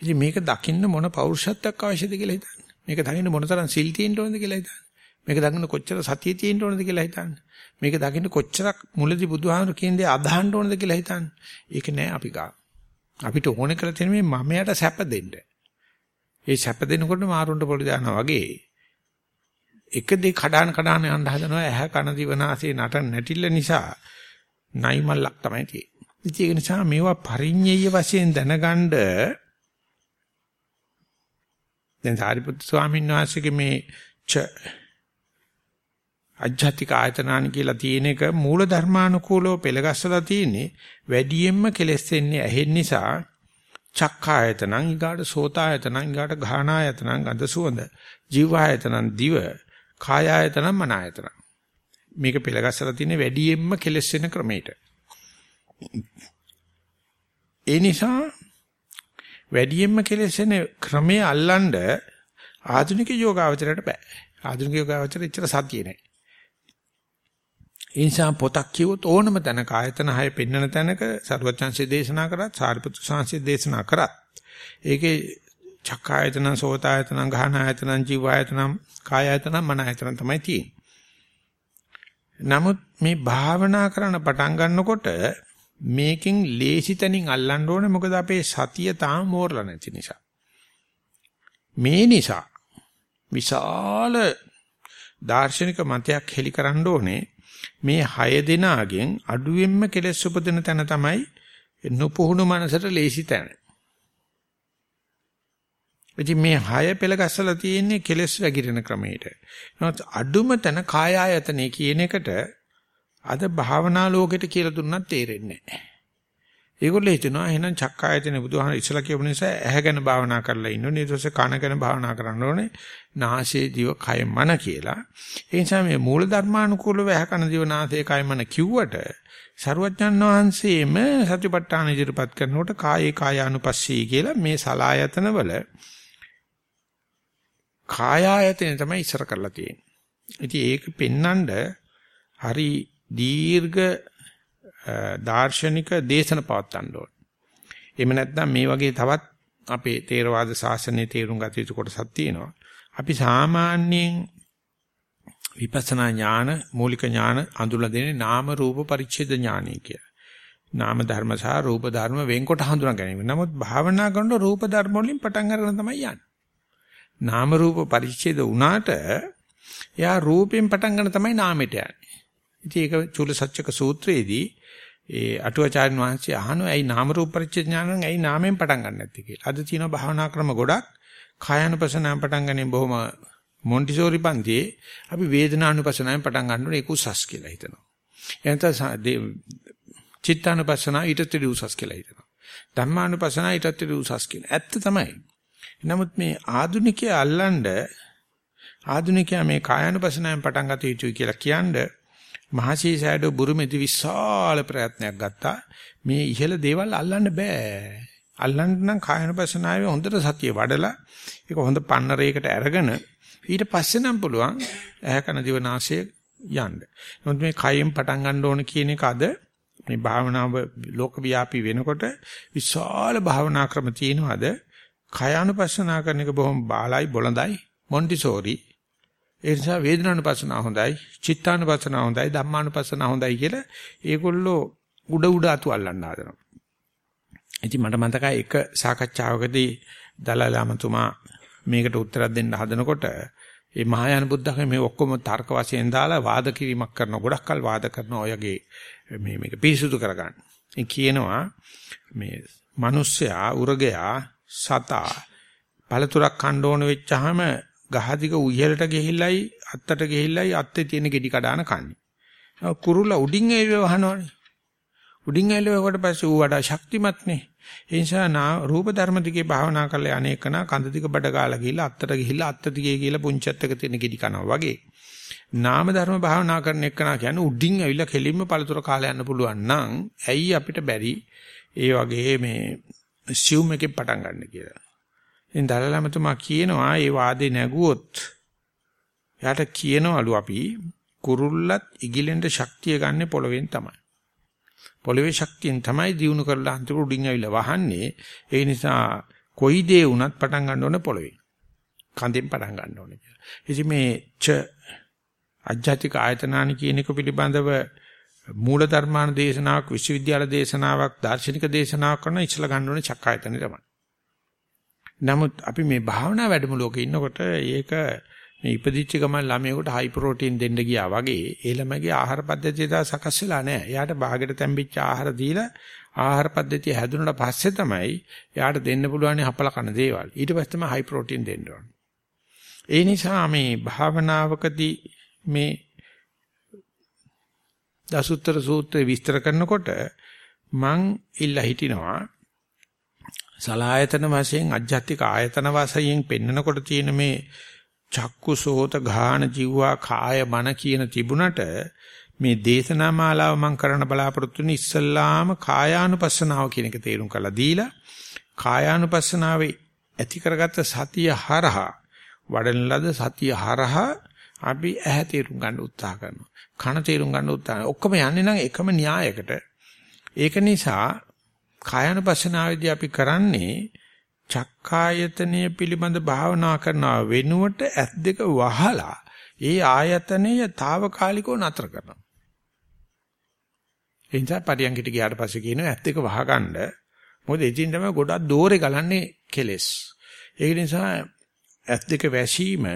ඉතින් මේක දකින්න මොන පෞරුෂත්වයක් අවශ්‍යද කියලා හිතන්න. මේක දකින්න මොනතරම් සිල් තියෙන්න ඕනද කියලා හිතන්න. මේක දකින්න කොච්චර සතිය තියෙන්න ඕනද කියලා හිතන්න. මේක දකින්න කොච්චරක් මුලදී බුදුහාමුදුරු කියන දේ අදහන්න ඕනද කියලා හිතන්න. ඒක නෑ අපි ගා. අපිට ඕනේ කරලා තියෙන මේ මමයට සැප දෙන්න. ඒ සැප දෙනකොට මාරුන්ට පොළි දානවා වගේ. එක දෙක කඩාන කඩාන යන්න හදනවා. ඇහැ කන දිවනාසේ නටන නැටිල්ල නිසා නයිමල්ලක් තමයි තියෙන්නේ. ඉතින් ඒක නිසා මේවා පරිඤ්ඤය වශයෙන් දැනගන්න දැන් සාරිපුත්තු ස්වාමීන් වහන්සේගේ මේ ච අජ්ජත්තික ආයතනාන කියලා තියෙන එක මූල ධර්මානුකූලව පෙළගස්සලා තියෙන්නේ වැඩියෙන්ම කෙලස් වෙන්නේ ඇහෙන් නිසා. චක්ඛායතනං ඊගාට සෝතායතනං ඊගාට ඝානායතනං ගඳ සුවඳ ජීවායතනං දිව කායායතනං මනායතනං මේක පෙළගස්සලා තියෙන්නේ වැඩියෙන්ම කෙලස් වෙන ක්‍රමයට ඒ නිසා වැඩියෙන්ම කෙලෙසෙන ක්‍රමයේ අල්ලන්න ආධුනික යෝගාවචරයට බෑ. ආධුනික යෝගාවචරය එච්චර සතියේ නෑ. ඒ නිසා පොතක් කියවොත් ඕනම තැනක ආයතන හය පෙන්වන තැනක සරුවචාන්සේ දේශනා කරත් සාරිපුත්‍ර සාංශේ දේශනා කරත් ඒකේ චක්කායතන සෝතායතන ගහනායතන ජීවායතන කායායතන මනායතන තමයි තියෙන්නේ. නමුත් මේ භාවනා කරන පටන් ගන්නකොට මේකෙන් ලේසි තැනින් අල්ලන්න ඕනේ මොකද අපේ සතිය තාම මෝරලා නැති නිසා. මේ නිසා විශාල දාර්ශනික මතයක් හෙලි කරන්න ඕනේ මේ හය දෙනාගෙන් අඩුවෙන්ම කෙලස් උපදින තැන තමයි නොපුහුණු මනසට ලේසි තැන. ඉතින් මේ හය පෙළ ගැස්සලා තියෙන්නේ කෙලස් වැగిරෙන ක්‍රමයට. නමුත් අඩුම තැන කාය ආයතනේ කියන එකට අද භාවනා ලෝකෙට කියලා දුන්නත් තේරෙන්නේ නැහැ. ඒගොල්ලෝ හිතනවා එහෙනම් චක්කායතන බුදුහාම ඉස්සලා කියපු නිසා ඇහැ ගැන භාවනා කරලා ඉන්න ඕනේ. ඊට පස්සේ කන ගැන භාවනා කරන්න ඕනේ. නාසයේ දිව කය මන කියලා. ඒ නිසා මේ මූල ධර්මානුකූලව ඇහැ කන දිව නාසය කය මන කිව්වට සරුවඥන් වහන්සේම සතිපට්ඨාන ඉදිරිපත් කරනකොට කායේ කායානුපස්සී කියලා මේ සලායතන වල කායායතන තමයි ඉස්සර කරලා තියෙන්නේ. ඉතින් ඒක පෙන්නඳ හරි දීර්ඝ දාර්ශනික දේශන පවත්වන්න ඕන. එහෙම නැත්නම් මේ වගේ තවත් අපේ තේරවාද ශාසනයේ තේරුම් ගත යුතු කොටසක් තියෙනවා. අපි සාමාන්‍යයෙන් විපස්සනා ඥාන මූලික ඥාන අඳුරලා දෙන්නේ නාම රූප පරිච්ඡේද ඥානය කියලා. නාම ධර්ම සහ රූප ධර්ම වෙන්කොට හඳුනා ගැනීම. නමුත් භාවනා කරනකොට රූප ධර්ම වලින් පටන් අරගෙන තමයි යන්නේ. නාම රූප පරිච්ඡේද වුණාට එයා රූපයෙන් පටන් ගන්න තමයි නාමයට යන්නේ. ඉතින් ඒක චූල සත්‍යක සූත්‍රයේදී ඒ අටුවාචාර්යන් වහන්සේ අහනවා ඇයි නාම රූප පරිච්ඡේද ඥානෙන් ඇයි නාමයෙන් පටන් ගන්න නැත්තේ කියලා. අද තියෙන භාවනා ක්‍රම ගොඩක් කායानुපසනාවෙන් පටන් ගන්නේ බොහොම මොන්ටිසෝරි පන්තියේ අපි වේදනානුපසනාවෙන් පටන් ගන්න ඕනේ ඒක උසස් කියලා හිතනවා. එහෙනම් චිත්තානුපසනාව ඊටත් උසස් කියලා හිතනවා. ධම්මානුපසනාව ඊටත් උසස් කියලා. ඇත්ත තමයි. නමුත් මේ ආදුනිකයා අල්ලන්න ආදුනිකයා මේ කායानुපසනාවෙන් පටන් ගත යුතුයි කියලා කියන්නේ මහසී සෑඩෝ බුරුමෙදි විශාල ප්‍රයත්නයක් ගත්තා. මේ ඉහළ දේවල් අල්ලන්න බෑ. අල්ලන්න නම් කායනපසනාවේ හොඳට සතිය වඩලා ඒක හොඳ පන්නරයකට අරගෙන ඊට පස්සේ නම් පුළුවන් ඇහැ කන දිව නාසය යන්න. නමුත් මේ කයෙන් පටන් ගන්න ඕන කියන එක අද මේ භාවනාව ලෝකව්‍යාපී වෙනකොට විශාල භාවනා ක්‍රම තියෙනවාද? කයානුපස්සනා කරන එක බොහොම බාලයි බොළඳයි මොන්ටිසෝරි ඒ නිසා වේදනානුපස්සනාව හොඳයි, චිත්තානුපස්සනාව හොඳයි, ධම්මානුපස්සනාව හොඳයි කියලා ඒගොල්ලෝ උඩ උඩ අතු අල්ලන්න හදනවා. ඉතින් මට මතකයි එක සාකච්ඡාවකදී දලලාමතුමා මේකට උත්තරයක් දෙන්න හදනකොට ඒ මහායාන බුද්ධ학ම මේ ඔක්කොම තර්ක වශයෙන් දාලා වාද කිරීමක් කරන ගොඩක් කල් වාද කරන ඔයගේ මේ මේක පිරිසුදු කරගන්න. ඒ කියනවා මේ මිනිස්සයා උරගයා සතා පළතුරක් කන්න ඕන වෙච්චාම ගහදිග උයලට ගිහිල්ලයි අත්තට ගිහිල්ලයි අත්තේ තියෙන ගෙඩි කඩාන කන්නේ. කුරුල්ලා උඩින් එල්ල වහනවනේ. උඩින් එල්ලුවට පස්සේ ඌ වඩා ශක්තිමත් නේ. ඒ නිසා නා රූප ධර්ම දිගේ භාවනා කරලා අනේකන කඳ දිග බඩ ගාලා ගිහිල්ලා අත්තට ගිහිල්ලා අත්ත දිගේ කියලා පුංචත් එක තියෙන ගෙඩි කනවා වගේ. නාම ධර්ම භාවනා කරන එකනා කියන්නේ උඩින් ඇවිල්ලා කෙලින්ම පළතුර කාලා යන්න පුළුවන් නම් ඇයි අපිට බැරි ඒ වගේ මේ සිවුම් එකෙන් පටන් ගන්න කියලා. ඉතින් දලලමතුමා කියනවා මේ වාදේ නැගුවොත් එයාට කියනවලු අපි කුරුල්ලත් ඉගිලෙන්ට ශක්තිය ගන්න පොළවෙන් තමයි. පොළවේ ශක්තියෙන් තමයි දිනු කරලා අන්තිම උඩින් ඇවිල්ලා වහන්නේ. ඒ නිසා කොයි දේ වුණත් පටන් ගන්න ඕනේ පොළවේ. කඳෙන් පටන් ගන්න ඕනේ කියලා. ඉතින් මේ ච අජ්ජාතික ආයතනානි කියන එක පිළිබඳව මූල ධර්මාන දේශනාවක් විශ්වවිද්‍යාල දේශනාවක් දාර්ශනික දේශනාවක් කරන ඉස්සලා ගන්න ඕනේ චක්කායතනෙ තමයි. නමුත් අපි මේ භාවනා වැඩමුළුවක ඉන්නකොට ඒක මේ ඉපදිච්ච ගමන් ළමයෙකුට හයි ප්‍රෝටීන් දෙන්න ගියා වගේ ඒ ළමගේ ආහාර පද්ධතිය තා සකස් වෙලා නැහැ. එයාට බාගෙට තැම්පිච්ච ආහාර දීලා ආහාර පද්ධතිය හැදුනට පස්සේ තමයි එයාට දෙන්න පුළුවන් හපල කන දේවල්. ඊට පස්සේ තමයි හයි ප්‍රෝටීන් දෙන්න ඕනේ. ඒ නිසා මේ භාවනාවකදී මේ දසුත්තර සූත්‍රය විස්තර කරනකොට මං ඉල්ලා හිටිනවා සලායතන වශයෙන් අජ්ජත්තික ආයතන වශයෙන් පෙන්නකොට තියෙන මේ චක්කු සෝත ගාන ජීවා කාය මන කියන තිබුණට මේ දේශනා මාලාව මම කරන්න බලාපොරොත්තු වෙන ඉස්සල්ලාම කායානුපස්සනාව කියන එක තේරුම් කරලා දීලා කායානුපස්සනාවේ ඇති කරගත්ත සතිය හරහා වඩන ලද සතිය හරහා අපි ඇහැ තේරුම් ගන්න උත්සාහ කරනවා. කන තේරුම් ගන්න උත්සාහ ඔක්කොම යන්නේ නම් එකම න්‍යායකට ඒක නිසා කායानुපස්සනාවේදී අපි කරන්නේ චක්කායතනය පිළිබඳ භාවනා කරනවා වෙනුවට ඇස් දෙක වහලා ඒ ආයතනය తాවකාලිකව නතර කරනවා. එනිසා පරියන්කිට ගියාට පස්සේ කියනවා ඇස් දෙක වහගන්න. මොකද එදින් තමයි ගොඩක් දෝරේ ගලන්නේ කෙලස්. ඒ නිසා ඇස් දෙක වැසීම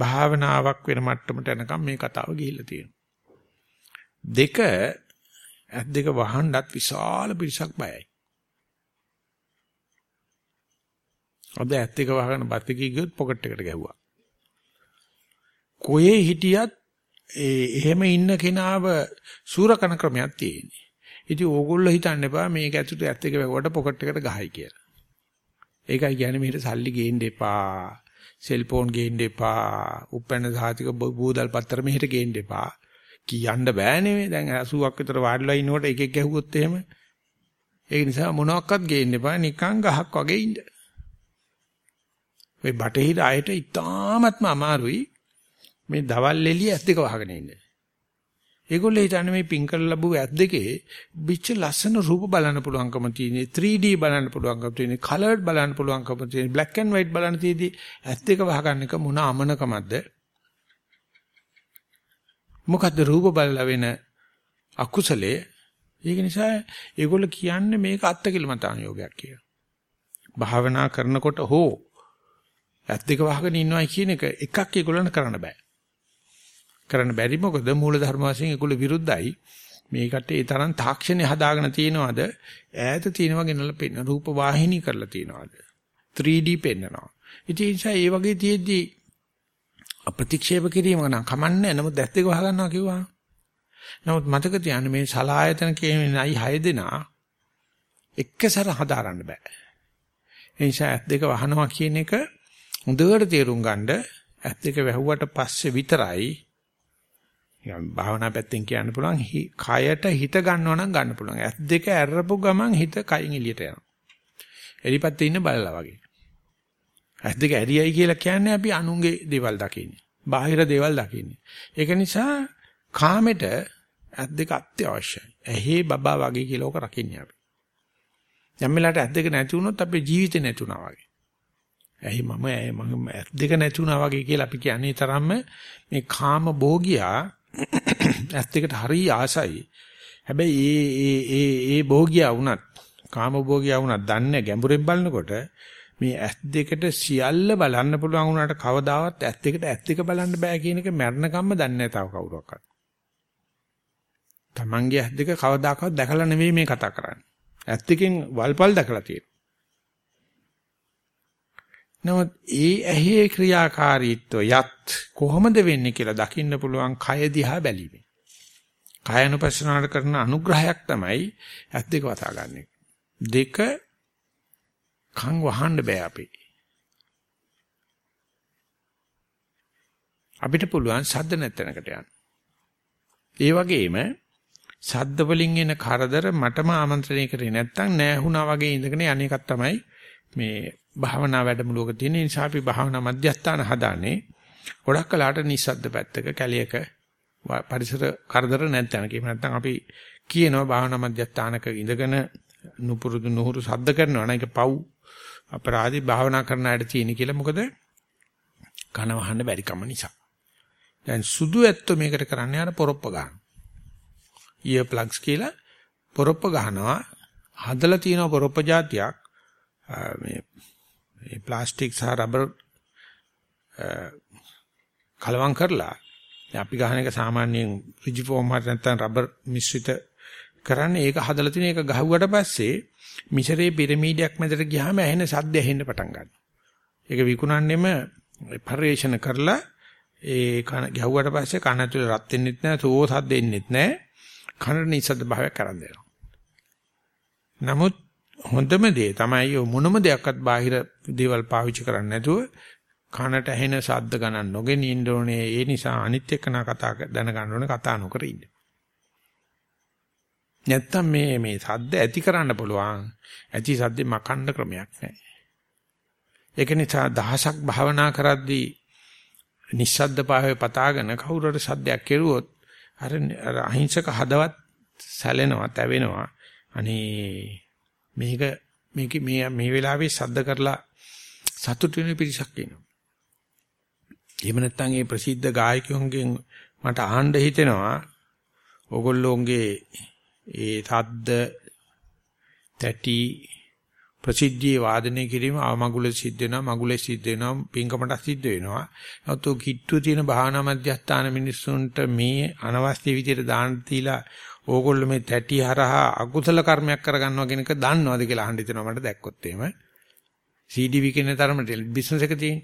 භාවනාවක් වෙන මට්ටමට යනකම් මේ කතාව ගිහිල්ලා තියෙනවා. දෙක ඇස් දෙක වහන්නත් විශාල පිරිසක් බයයි. අද ඇස් දෙක වහගෙන බත් එකේ ගියොත් පොකට් එකට ගැහුවා. කොහේ හිටියත් ඒ එහෙම ඉන්න කෙනාව සූරකන ක්‍රමයක් තියෙන්නේ. ඉතින් ඕගොල්ලෝ හිතන්න එපා මේක ඇතුළට ඇත්ත එක වැවුවට පොකට් එකට ගහයි කියලා. ඒකයි කියන්නේ මෙහෙට සල්ලි ගේන්න එපා. සෙල්ෆෝන් ගේන්න එපා. උපැන්න සාතික බූදල් පත්‍ර මෙහෙට ගේන්න එපා. කියන්න බෑනේ දැන් 80ක් විතර වාඩිලා ඉන්නකොට එකෙක් ගැහුවොත් එහෙම ඒ නිසා මොනවත් ගේන්න එපා නිකන් ගහක් වගේ ඉන්න. ඔය බටහිර අයට ඉතාමත්ම අමාරුයි මේ දවල් එළිය ඇස් දෙක වහගෙන ඉන්න. ඒගොල්ලෝ හිතන්නේ මේ පින් කරලා ලැබුව ඇස් දෙකේ පිච්ච ලස්සන රූප බලන්න පුළුවන්කම තියෙන 3D බලන්න පුළුවන්කම තියෙන කලර්ඩ් බලන්න පුළුවන්කම තියෙන black and white බලන්න තියෙදි ඇස් දෙක වහගන්න එක මොන අමනකමක්ද මොකද්ද රූප බලලා වෙන අකුසලයේ ඒක නිසා ඒගොල්ලෝ කියන්නේ මේක අත්තිකිලමතාන යෝගයක් කියලා. භාවනා කරනකොට හෝ ඇස් දෙක වහගෙන ඉන්නවා කියන එක එකක් ඒගොල්ලන්ට කරන්න බෑ. කරන්න බැරි මොකද මූල ධර්ම වශයෙන් ඒගොල්ලෝ විරුද්ධයි. මේකට ඒ තරම් තාක්ෂණය හදාගෙන තියනවාද ඈත තියනවා ගෙනල්ලා පෙන්න රූප වාහිනී කරලා තියනවාද 3D පෙන්නනවා. ඉතින් ඒ නිසා ඒ වගේ තියෙද්දි අප්‍රතික්ෂේප කිරීම නම් කමන්නේ නමුත් දැස් දෙක වහගන්නවා කිව්වා. නමුත් මතක තියාගන්න මේ සලායතන කියන නයි 6 දෙනා එක්කසර හදාරන්න බෑ. ඒ නිසා ඇස් දෙක වහනවා කියන එක හොඳට තේරුම් ගන්න ඇස් දෙක වැහුවට පස්සේ විතරයි නිකන් භාවනා පැත්තෙන් කියන්න පුළුවන් කයට හිත ගන්නව නම් ගන්න පුළුවන්. ඇස් දෙක ඇරපු ගමන් හිත කයින් එළියට යනවා. එලිපත්තේ ඉන්න බලලා වගේ. ඇස් දෙක ඇරියයි කියලා කියන්නේ අපි අනුන්ගේ දේවල් දකින්නේ. බාහිර දේවල් දකින්නේ. ඒක නිසා කාමෙට ඇස් දෙක අත්‍යවශ්‍යයි. ඇහි බබා වගේ කියලා ඔක රකින්නේ අපි. යම් වෙලාවට ඇස් දෙක නැති වුණොත් අපේ ජීවිතේ නැතුණා වගේ. ඇහි මම මම ඇස් දෙක නැතුණා වගේ කියලා අපි කියන්නේ තරම්ම මේ කාම භෝගියා [COUGHS] ඇස් දෙකට හරිය ආසයි. හැබැයි ඒ ඒ ඒ ඒ භෝගියා වුණත් කාම භෝගියා වුණත් දන්නේ ගැඹුරෙන් බලනකොට මේ ඇස් දෙකට සියල්ල බලන්න පුළුවන් වුණාට කවදාවත් ඇස් දෙකට ඇස් දෙක බලන්න බෑ කියන එක මරණකම්ම දන්නේ නැහැ තව කවුරක්වත්. Tamange ඇස් දෙක කවදාකවත් දැකලා නෙවෙයි මේ කතා කරන්නේ. ඇස් දෙකෙන් වල්පල් දැකලා තියෙනවා. නමුත් ඒ ඇහි ක්‍රියාකාරීත්වය යත් කොහොමද වෙන්නේ කියලා දකින්න පුළුවන් කය දිහා බැලීමෙන්. කායනුපස්සනාවට කරන අනුග්‍රහයක් තමයි ඇස් දෙක වතා ගන්න දෙක කන් වහන්න බෑ අපි. අපිට පුළුවන් සද්ද නැතනකට යන්න. ඒ වගේම සද්ද වලින් එන කරදර මටම ආමන්ත්‍රණය කරේ නැත්තම් නෑහුණා වගේ ඉඳගෙන අනේකක් තමයි මේ භාවනා වැඩමුළුවක තියෙන. නිසා අපි භාවනා මධ්‍යස්ථාන හදාන්නේ ගොඩක් කලකට නිස්සද්ද පැත්තක කැලියක පරිසර කරදර නැත්නම්. කියම නැත්නම් අපි කියනවා භාවනා මධ්‍යස්ථානක ඉඳගෙන නුපුරුදු නුහුරු සද්ද කරනවා නේද පව් අපරාධි භාවනා කරන අයට තියෙන කියලා. මොකද? කන වහන්න බැරි කම නිසා. දැන් සුදු ඇත්තෝ මේකට කරන්නේ අර පොරොප්ප ගන්න ඉයර් ප්ලග්ස් කියලා පොරොප්ප ගහනවා. හදලා තියෙන පොරොප්ප જાතියක් මේ මේ ප්ලාස්ටික් සහ රබර් කලවම් කරලා අපි ගහන එක සාමාන්‍යයෙන් රිජි ෆෝම් හරි නැත්නම් රබර් මිශ්‍රිත කරන්නේ ඒක හදලා තියෙන එක ගහුවට පස්සේ මිසරේ පිරමීඩයක් මැදට ගියාම ඇහෙන සද්ද ඇහෙන්න පටන් ගන්නවා. ඒක විකුණන්නෙම පරිවේෂණ කරලා ඒ කන ගැහුවට පස්සේ කන ඇතුලේ රත් වෙන්නෙත් නැහැ, සෝ සද්ද එන්නෙත් නැහැ. කනට නිසද්ද භාවයක් කරන් දෙනවා. නමුත් හොඳම දේ තමයි මොනම දෙයක්වත් බාහිර දේවල් පාවිච්චි කරන්නේ නැතුව කනට ඇහෙන ශබ්ද ගණන් නොගෙන ඉන්න ඕනේ. ඒ නිසා අනිත් එක්කන කතා දැනගන්න ඕනේ කතා නොකර ඉන්න. නැත්තම් මේ මේ සද්ද ඇති කරන්න පුළුවන්. ඇති සද්දේ මකන්න ක්‍රමයක් නැහැ. ඒක නිසා දහසක් භාවනා කරද්දී නිස්සද්ද පාවේ පතාගෙන කවුරුහරි සද්දයක් කෙරුවොත් අර අහිංසක හදවත් සැලෙනවා, තැවෙනවා. අනේ මේක මේක මේ මේ වෙලාවේ සද්ද කරලා සතුට වෙන පිරිසක් ඉන්නවා. එහෙම නැත්නම් ඒ ප්‍රසිද්ධ ගායකයන්ගෙන් මට අහන්න හිතෙනවා ඕගොල්ලෝගේ ඒ සද්ද තැටි ප්‍රසිද්ධියේ වාදනය කිරීම අවමගුල සිද්ධ වෙනවා මගුලේ සිද්ධ වෙනවා පින්කමට සිද්ධ වෙනවා. නමුත් කිට්ටු තියෙන භාවනා මධ්‍යස්ථාන මිනිස්සුන්ට මේ අනවශ්‍ය විදිහට දාන්න තියලා ඕගොල්ලෝ මේ තැටි හරහා අකුසල කර්මයක් කරගන්නවා කියන එක දන්නවද කියලා අහන්න හිතෙනවා මට දැක්කොත් එහෙම. CD විකිනේ තරමට බිස්නස් එක තියෙන.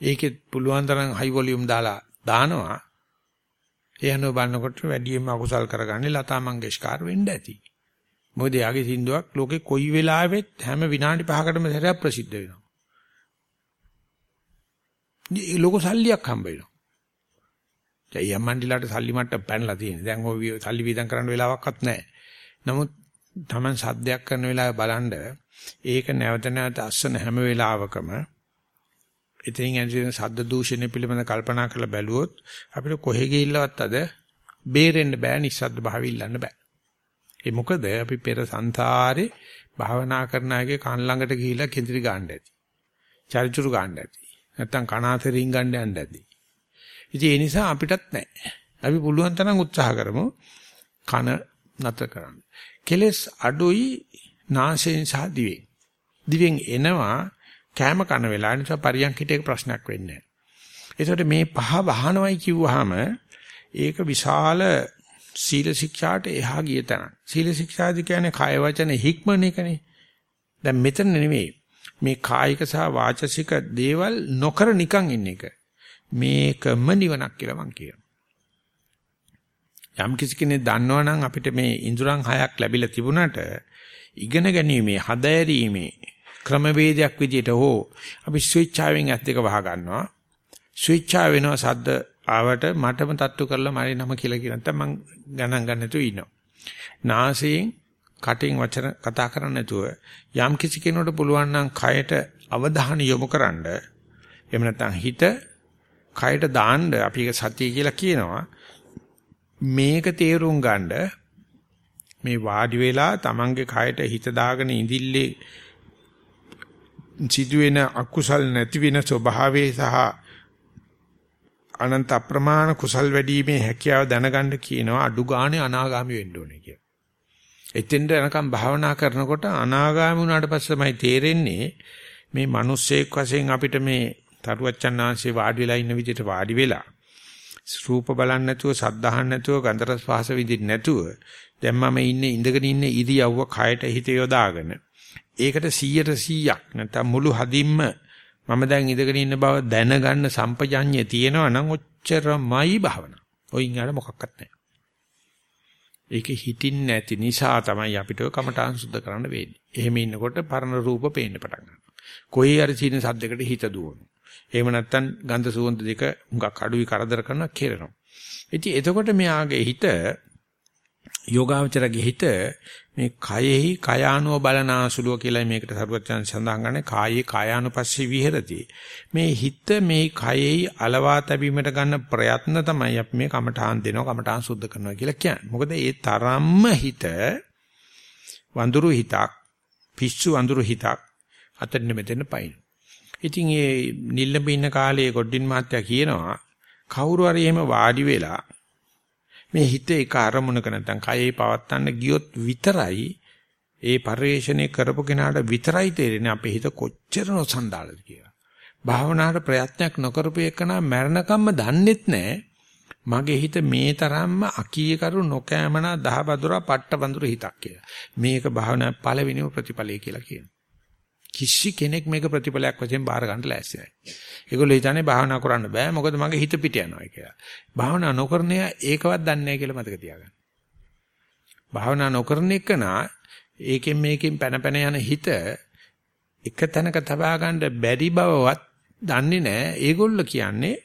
ඒකෙත් පුළුවන් තරම් හයි වොලියුම් දාලා දානවා. ඒ අනුව බලනකොට වැඩියෙන්ම අකුසල් කරගන්නේ ලතා මංගেশකර් වෙන්න ඇති. මොකද යාගේ සින්දුවක් ලෝකේ කොයි වෙලාවෙත් හැම විනාඩි 5කටම සැරයක් ප්‍රසිද්ධ වෙනවා. ඒ ලෝක සල්ලියක් හම්බ වෙනවා. දැන් යම්මන්ඩිලාට සල්ලි මට්ටම් පැනලා තියෙන. දැන් ඔය සල්ලි වීදම් කරන්න වෙලාවක්වත් නැහැ. නමුත් Taman සද්දයක් කරන වෙලාවේ බලන්න ඒක නැවත නැවත අස්සන හැම වෙලාවකම ඉතින් ඇන්සින සද්ද දූෂණය පිළිබඳ කල්පනා කරලා බැලුවොත් අපිට කොහෙ ගිහිල්ලවත් අද බේරෙන්න බෑ නිස්සද්ද භාවය ඉල්ලන්න බෑ. ඒ මොකද අපි පෙර සංසාරේ භාවනා කරන අයගේ කන් ළඟට ගිහිල්ලා කෙඳිරි ගන්න ඇති. චරිචුරු ගන්න ඇති. නැත්තම් කනාතරින් ගන්න යන්න ඇති. ඉතින් ඒ නිසා අපිටත් නැහැ. අපි පුළුවන් තරම් උත්සාහ කරමු කන නතර කරන්න. කෙලස් අඩුයි නාසයෙන් සහ දිවෙන්. දිවෙන් එනවා කෑම කන වෙලාව නිසා පරියන්කිට එක ප්‍රශ්නයක් වෙන්නේ නැහැ. මේ පහ වහනවයි කිව්වහම ඒක විශාල සීල ශික්ෂාට එහා ගිය තැන. සීල ශික්ෂාදි කියන්නේ කාය වචන හික්මන එකනේ. දැන් මෙතන නෙමෙයි. මේ කායික සහ වාචසික දේවල් නොකර නිකන් ඉන්න එක. මේකම නිවනක් කියලා මං කියනවා. යම් කිසි කෙනෙක් දන්නවනම් අපිට මේ ඉඳුරන් හයක් ලැබිලා තිබුණාට ඉගෙන ගැනීමේ හදෑරීමේ ක්‍රමවේදයක් විදිහට හෝ අපි ස්විච්චාවෙන් ඇත් දෙක වහ ගන්නවා. ස්විච්චා වෙනවා සද්ද ආවට මටම තට්ටු කරලා මගේ නම කියලා කියන නැත්නම් මං ගණන් ගන්න නැතුව ඉන්නවා. නාසයෙන් කටින් වචන කතා කරන්නේ නැතුව යම් කිසි කෙනෙකුට පුළුවන් නම් කයට අවධානය යොමු කරන්න එහෙම නැත්නම් හිත කයට දාන්න අපි ඒක සතිය කියලා කියනවා. මේක තේරුම් ගන්න මේ වාඩි වෙලා Tamange කයට හිත දාගෙන ඉඳිල්ලේ සිදුවෙන අකුසල් නැති වෙන ස්වභාවයේ සහ අනන්ත අප්‍රමාණ කුසල් වැඩිීමේ හැකියාව දැනගන්න කියනවා අඩු ගානේ අනාගාමි වෙන්න ඕනේ කියලා. එතෙන්ට යනකම් භාවනා කරනකොට අනාගාමි වුණාට පස්සේ තමයි තේරෙන්නේ මේ මිනිස්සෙක් වශයෙන් අපිට මේ තරුවච්චන් ආංශේ වාඩි වෙලා ඉන්න විදිහට වාඩි වෙලා රූප බලන්න නැතුව සද්ධාහන්න නැතුව ගන්ධ රස පහස විඳින්න නැතුව දැන් මම ඉන්නේ ඉඳගෙන ඉන්නේ ඉරියව්ව කයට හිත යොදාගෙන ඒකට 100ට 100ක් නැත්නම් මුළු හදින්ම මම දැන් ඉඳගෙන ඉන්න බව දැනගන්න සම්පජඤ්ඤය තියෙනවා නම් ඔච්චරමයි භාවනා. ඔයින් යාර මොකක්වත් නැහැ. ඒක හිතින් නැති නිසා තමයි අපිට කමඨාන් සුද්ධ කරන්න වෙන්නේ. එහෙම ඉන්නකොට පරණ රූප පේන්න පටන් ගන්නවා. කොයි හරි සීන සද්දයකට හිත දුවනවා. එහෙම නැත්නම් ගන්ධ සුවඳ දෙක හුඟක් අඩුයි කරදර කරනවා කෙරෙනවා. ඉතින් එතකොට මෙයාගේ හිත යෝගාවචරගේ හිත මේ කයෙහි කයානුව බලනාසුලුව කියලා මේකට සරුවචන සඳහන් කරන්නේ කායේ කායානුපස්සී විහෙරති. මේ හිත මේ කයෙහි අලවා තැබීමට ගන්න ප්‍රයත්න තමයි අපි මේ කමඨාන් දෙනවා කමඨාන් සුද්ධ කරනවා කියලා කියන්නේ. මොකද ඒ තරම්ම හිත වඳුරු හිතක් පිස්සු වඳුරු හිතක් අතරින් මෙතන පයින්. ඉතින් ඒ නිල්ලඹ ඉන්න කාලේ ගොඩින් මාත්‍යා කියනවා කවුරු හරි එහෙම වාඩි වෙලා මේ හිත එක අරමුණක නැත්නම් කයේ පවත්තන්න ගියොත් විතරයි ඒ පරිශ්‍රණය කරපු කෙනාට විතරයි තේරෙන්නේ අපේ හිත කොච්චර නොසන්ඩාලද කියලා. භාවනාවට ප්‍රයත්නයක් නොකරපු එකනා මරණකම්ම දන්නෙත් නැහැ. මගේ හිත මේ තරම්ම අකීකරු නොකෑමනා දහබදුරා පට්ට බඳුර හිතක් කියලා. මේක භාවනා පළවෙනිම ප්‍රතිඵලය කියලා කියනවා. කිසි කෙනෙක් මේක ප්‍රතිඵලයක් වශයෙන් බාර ගන්න ලෑස්ති නැහැ. ඒගොල්ලෝ හිතන්නේ භාවනා කරන්න බෑ මොකද මගේ හිත පිට යනවා කියලා. භාවනා නොකරන ඒකවත් දන්නේ නැහැ කියලා මතක තියාගන්න. භාවනා නොකරන එක නා ඒකෙන් මේකෙන් පැන පැන යන හිත එක තැනක තබා ගන්න බැරි බවවත් දන්නේ නැහැ. ඒගොල්ලෝ කියන්නේ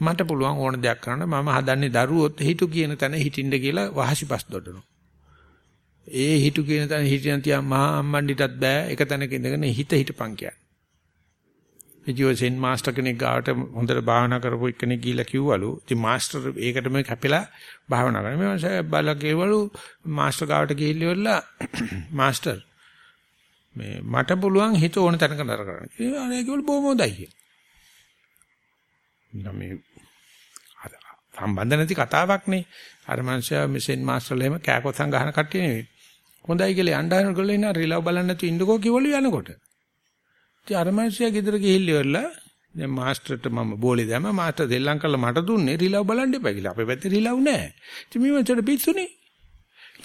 මට පුළුවන් ඕන දෙයක් කරන්න මම හදන්නේ දරුවොත් හිතු කියන තැන හිටින්න කියලා වහසිපස් දොඩනවා. ඒ හිතු කියන තැන හිටියන් තියා මහා අම්මණ්ඩිටත් බෑ එක තැනක ඉඳගෙන හිත හිටපන් කියන්නේ. ඉතින් මාස්ටර් කෙනෙක් ගාවට හොඳට භාවනා කරපු කෙනෙක් ගිහිල්ලා කිව්වලු. ඉතින් මාස්ටර් ඒකටම කැපිලා භාවනා කරනවා. මේ මාසේ බලකේවලු මාස්ටර් ගාවට ගිහිල්ලා [CLEARS THROAT] මාස්ටර් මේ මට පුළුවන් හිත ඕන තැනක නතර කරන්න. ඒ අනේ කිව්වලු බොහොම හොඳයි කියලා. මේ සම්බන්ධ නැති කතාවක් නේ. අර මනුස්සයා මෙසෙන් මාස්ටර්ලා එහෙම කෑකොත්තන් ගහන කට්ටිය නෙවෙයි. හොඳයි කියලා යන්න හදන ගොල්ලෝ ඉන්න රිලව් බලන්න නැතුව ඉන්නකෝ කිව්වලු යනකොට. ඉතින් අර මිනිස්සයා ගෙදර ගිහිල්ල ඉවරලා දැන් මාස්ටර්ට මම බෝලේ දැම්ම මාස්ටර් දෙල්ලම් කරලා මට දුන්නේ රිලව් බලන්න එපා කියලා. අපේ පැත්තේ රිලව් නැහැ. ඉතින් මේ මචං පිස්සුනේ.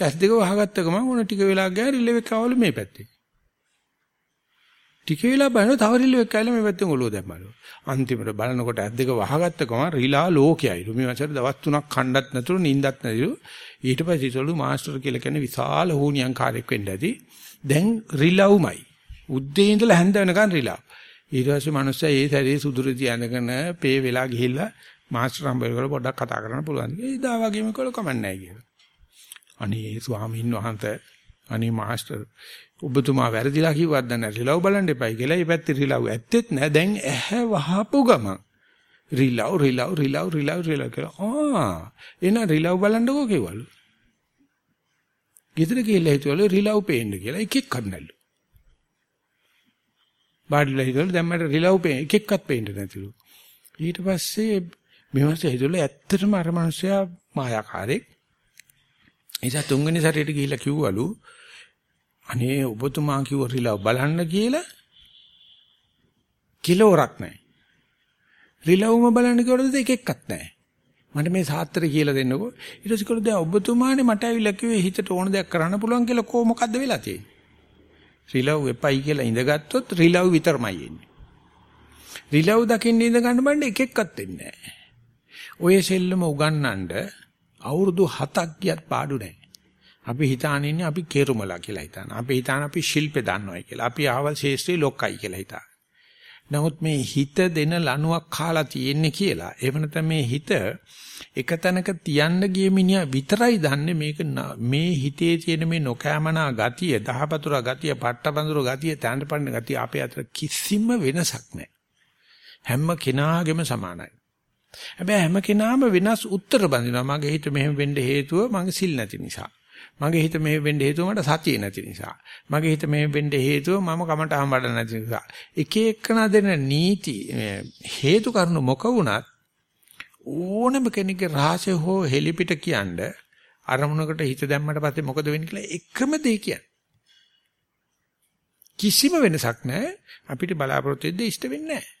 ලැස් දෙක වහගත්ත ගමන් ඕන ටික වෙලා ගියා රිලව් එක ආවලු මේ පැත්තේ. ටික වෙලා බලනවා තව රිලව් එක ඇවිල්ලා මේ පැත්තෙන් ඔළුව දැම්මලු. අන්තිමට බලනකොට ඇස් දෙක වහගත්ත ගමන් රිලා ලෝකයයිලු. මේ වචර දවස් තුනක් කණ්ඩත් නැතුළු නිින්දත් නැතිලු. ඊට පස්සේ ඉතලු මාස්ටර් කියලා කියන්නේ විශාල හුණියන් කාර්යයක් වෙන්න ඇති. දැන් රිලව්මයි. උද්දී ඉඳලා හැන්ද වෙනකන් රිලව්. ඊට පස්සේ මිනිස්සයා ඒ සැරේ සුදුරු තියනගෙන පේ වෙලා ගිහිල්ලා මාස්ටර් හම්බෙලා පොඩ්ඩක් කතා කරන්න පුළුවන්. ඒ දා වගේම කළ කමක් නැහැ කියලා. අනේ ස්වාමීන් වහන්සේ අනේ මාස්ටර් ඔබතුමා වැරදිලා කිව්වත් දැන් රිලව් බලන්න එපයි කියලා. මේ පැත්තේ රිලව් ඇත්තෙත් නෑ. දැන් ඇහැ වහපු ගමන් රිලව් රිලව් රිලව් රිලව් රිලව් කියලා. ආ එන රිලව් බලන්නකෝ කිව්වලු. ගෙදර ගිහලා හිතුවලු රිලව් පේන්න කියලා එකෙක් කන්නලු. බාඩිලා හිතුවලු දැන් මට රිලව් පේන්න එකෙක්වත් පේන්න නැතිලු. ඊට පස්සේ මෙවන්ස හිතුවලු ඇත්තටම අර මිනිස්සයා මායාකාරයෙක්. එයිසා තුන්වෙනි සැරේට ගිහිල්ලා කිව්වලු අනේ ඔබතුමා කිව්ව රිලව් බලන්න කියලා කිලෝරක් නැහැ. රිලව්ම බලන්න කිව්වොත් එකෙක්වත් නැහැ. මට මේ සාත්‍තර කියලා දෙන්නකෝ. ඊට පස්සේ කිව්වොත් දැන් ඔබතුමානේ මට ඇවිල්ලා කිව්වේ හිතට ඕන දෙයක් කරන්න පුළුවන් කියලා කො මොකද්ද වෙලා තියෙන්නේ? රිලව් එපයි කියලා ඉඳගත්තොත් රිලව් විතරමයි එන්නේ. රිලව් දකින්න ඉඳ ගන්න බණ්ඩ එකෙක්වත් වෙන්නේ නැහැ. ඔය සෙල්ලම උගන්නන්න අවුරුදු 7ක් ගියත් පාඩු නැහැ. අපි හිතාන ඉන්නේ අපි කෙරුමලා කියලා හිතාන. අපි හිතාන අපි ශිල්පේ දන්නවයි කියලා. අපි ආවල් ශේෂ්ත්‍රී ලොක්කයි කියලා හිතා. නමුත් මේ හිත දෙන ලණුවක් කාලා තියෙන්නේ කියලා. එහෙම නැත්නම් මේ හිත එක තැනක තියන්න ගිය මිනිහා විතරයි දන්නේ මේක මේ හිතේ තියෙන මේ නොකෑමනා ගතිය, දහපතුර ගතිය, පට්ටබඳුර ගතිය, තැඬපන්න ගතිය අපේ අතර කිසිම වෙනසක් නැහැ. හැම කෙනාගේම සමානයි. හැබැයි හැම කෙනාම වෙනස් උත්තර බඳිනවා. මගේ හිත මෙහෙම වෙන්න හේතුව මගේ සිල් නැති නිසා. මගේ හිත මෙහෙ වෙන්න හේතුව මට සතිය නැති නිසා. මගේ හිත මෙහෙ වෙන්න හේතුව මම කමට හම්බඩ නැති නිසා. එක එකන දෙන නීති හේතු කරුණු මොක වුණත් ඕනම කෙනෙක්ගේ රහසය හෝ හෙලිපිට කියන්න අරමුණකට හිත දැම්මට පස්සේ මොකද වෙන්නේ කියලා එකම දේ කියන්නේ. කිසිම වෙනසක් නැහැ. අපිට බලාපොරොත්තු වෙද්දී ඉෂ්ට වෙන්නේ නැහැ.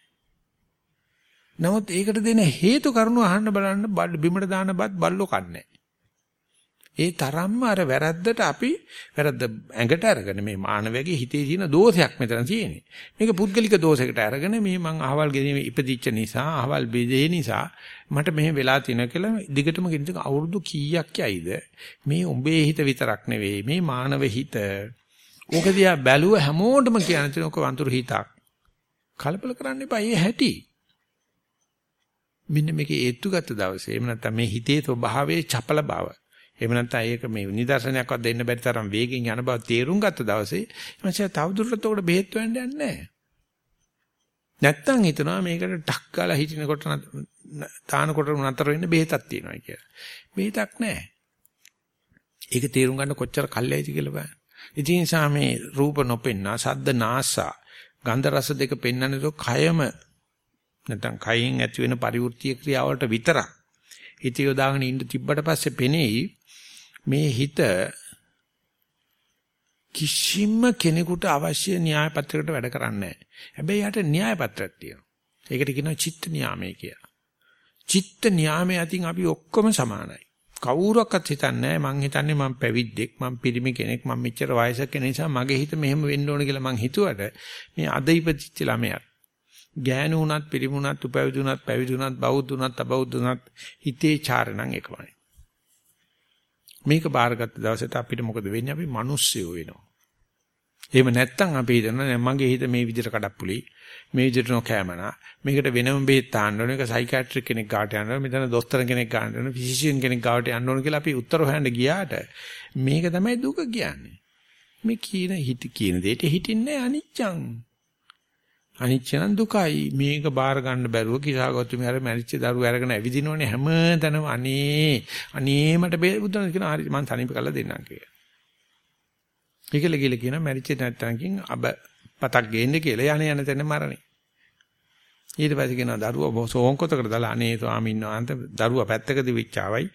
නමුත් ඒකට දෙන හේතු කරුණු අහන්න බලන්න බිමට දාන බත් බල්ලෝ කන්නේ. ඒ තරම්ම අර වැරද්දට අපි වැරද්ද ඇඟට අරගෙන මේ මානවයාගේ හිතේ තියෙන දෝෂයක් මෙතන තියෙන්නේ. මේක පුද්ගලික දෝෂයකට අරගෙන මේ මං අහවල් ගෙනීම ඉපදිච්ච නිසා, අහවල් බෙදේ නිසා මට මෙහෙම වෙලා තියෙන කියලා දිගටම ගෙනිට අවුරුදු කීයක් යයිද? මේ උඹේ හිත විතරක් නෙවෙයි මේ මානව හිත. ඕක දිහා බැලුව හැමෝටම කියන තේ ඔක වඳුරු හිතක්. කලබල කරන්න එපා. ඒ හැටි. මෙන්න මේකේ ඒත්තු ගත්ත දවසේ එහෙම නැත්නම් මේ හිතේ ස්වභාවයේ චපල බව එහෙම නැත්නම් ඒක මේ නිදර්ශනයක්වත් දෙන්න බැරි තරම් වේගෙන් යන බව තේරුම් ගත්ත දවසේ මචං තවදුරටත් උකට බෙහෙත් වෙන්න යන්නේ නැහැ. නැත්තම් හිතනවා මේකට ටක් ගාලා හිටිනකොට තානකොට නතර වෙන්න බෙහෙතක් තියෙනවා කියලා. බෙහෙතක් නැහැ. ඒක තේරුම් ගන්න කොච්චර කල්යයිද කියලා බලන්න. ඉතින් නිසා මේ රූප නොපෙන්නා, සද්ද නාසා, ගන්ධ රස දෙක පෙන්වන්නේ කයම නැත්නම් කයෙන් ඇති වෙන පරිවෘත්තීය ක්‍රියාවලට විතරක් හිත යොදාගෙන ඉන්න තිබ්බට පස්සේ පෙනෙයි මේ හිත කිසිම කෙනෙකුට අවශ්‍ය න්‍යාය පත්‍රයකට වැඩ කරන්නේ නැහැ. හැබැයි යට න්‍යාය පත්‍රයක් තියෙනවා. ඒකට කියනවා චිත්ත නියාමය කියලා. චිත්ත නියාමයේ අතින් අපි ඔක්කොම සමානයි. කවුරක්වත් හිතන්නේ මං හිතන්නේ මං පැවිද්දෙක් මං පිරිමි කෙනෙක් මං මෙච්චර වයසක නිසා මගේ හිත මෙහෙම වෙන්න ඕන කියලා මං හිතුවට මේ අද ඉපදිච්ච ළමයා ගෑනු වුණත් පිරිමි වුණත් උපැවිදි වුණත් පැවිදි වුණත් බෞද්ධ වුණත් අබෞද්ධ වුණත් හිතේ චාරණම් එකමයි මේක බාරගත්ත දවසට අපිට මොකද වෙන්නේ? අපි මිනිස්සුයෝ වෙනවා. එහෙම නැත්තම් අපි හිතනවා මගේ හිත මේ විදිහට කඩප්පුලි මේ විදිහට නොකෑමනා මේකට වෙනම බෙහෙත් තාන්න ඕන එක සයිකියාට්‍රික් කෙනෙක් ගාවට යන්න ඕන මෙතන දොස්තර කෙනෙක් ගාවට යන්න ඕන ෆිසිෂියන් කෙනෙක් ගාවට යන්න ඕන කියලා අපි උත්තර හොයන්න ගියාට මේක තමයි දුක කියන්නේ මේ කියන හිත කියන දෙයට හිටින්නේ අනිච්චං අනිච්ච නම් දුකයි. මේක බාර ගන්න බැරුව කිසాగොතු මේ අර මැරිච්ච දරුවෝ අරගෙන ඇවිදිනෝනේ හැමතැනම අනේ අනේ මට බුදුන් කියන හරි මං තනිප කරලා දෙන්නම් කියලා. ඒකල කියලා කියන මැරිච්ච නැත්තන්කින් අබ පතක් ගේන්න කියලා යانے යන තැන මරණේ. ඊට පස්සේ කියනවා දරුවා සෝංකොතකට දාලා අනේ ස්වාමීන් වහන්සේ දරුවා පැත්තකදී විච්චාවයි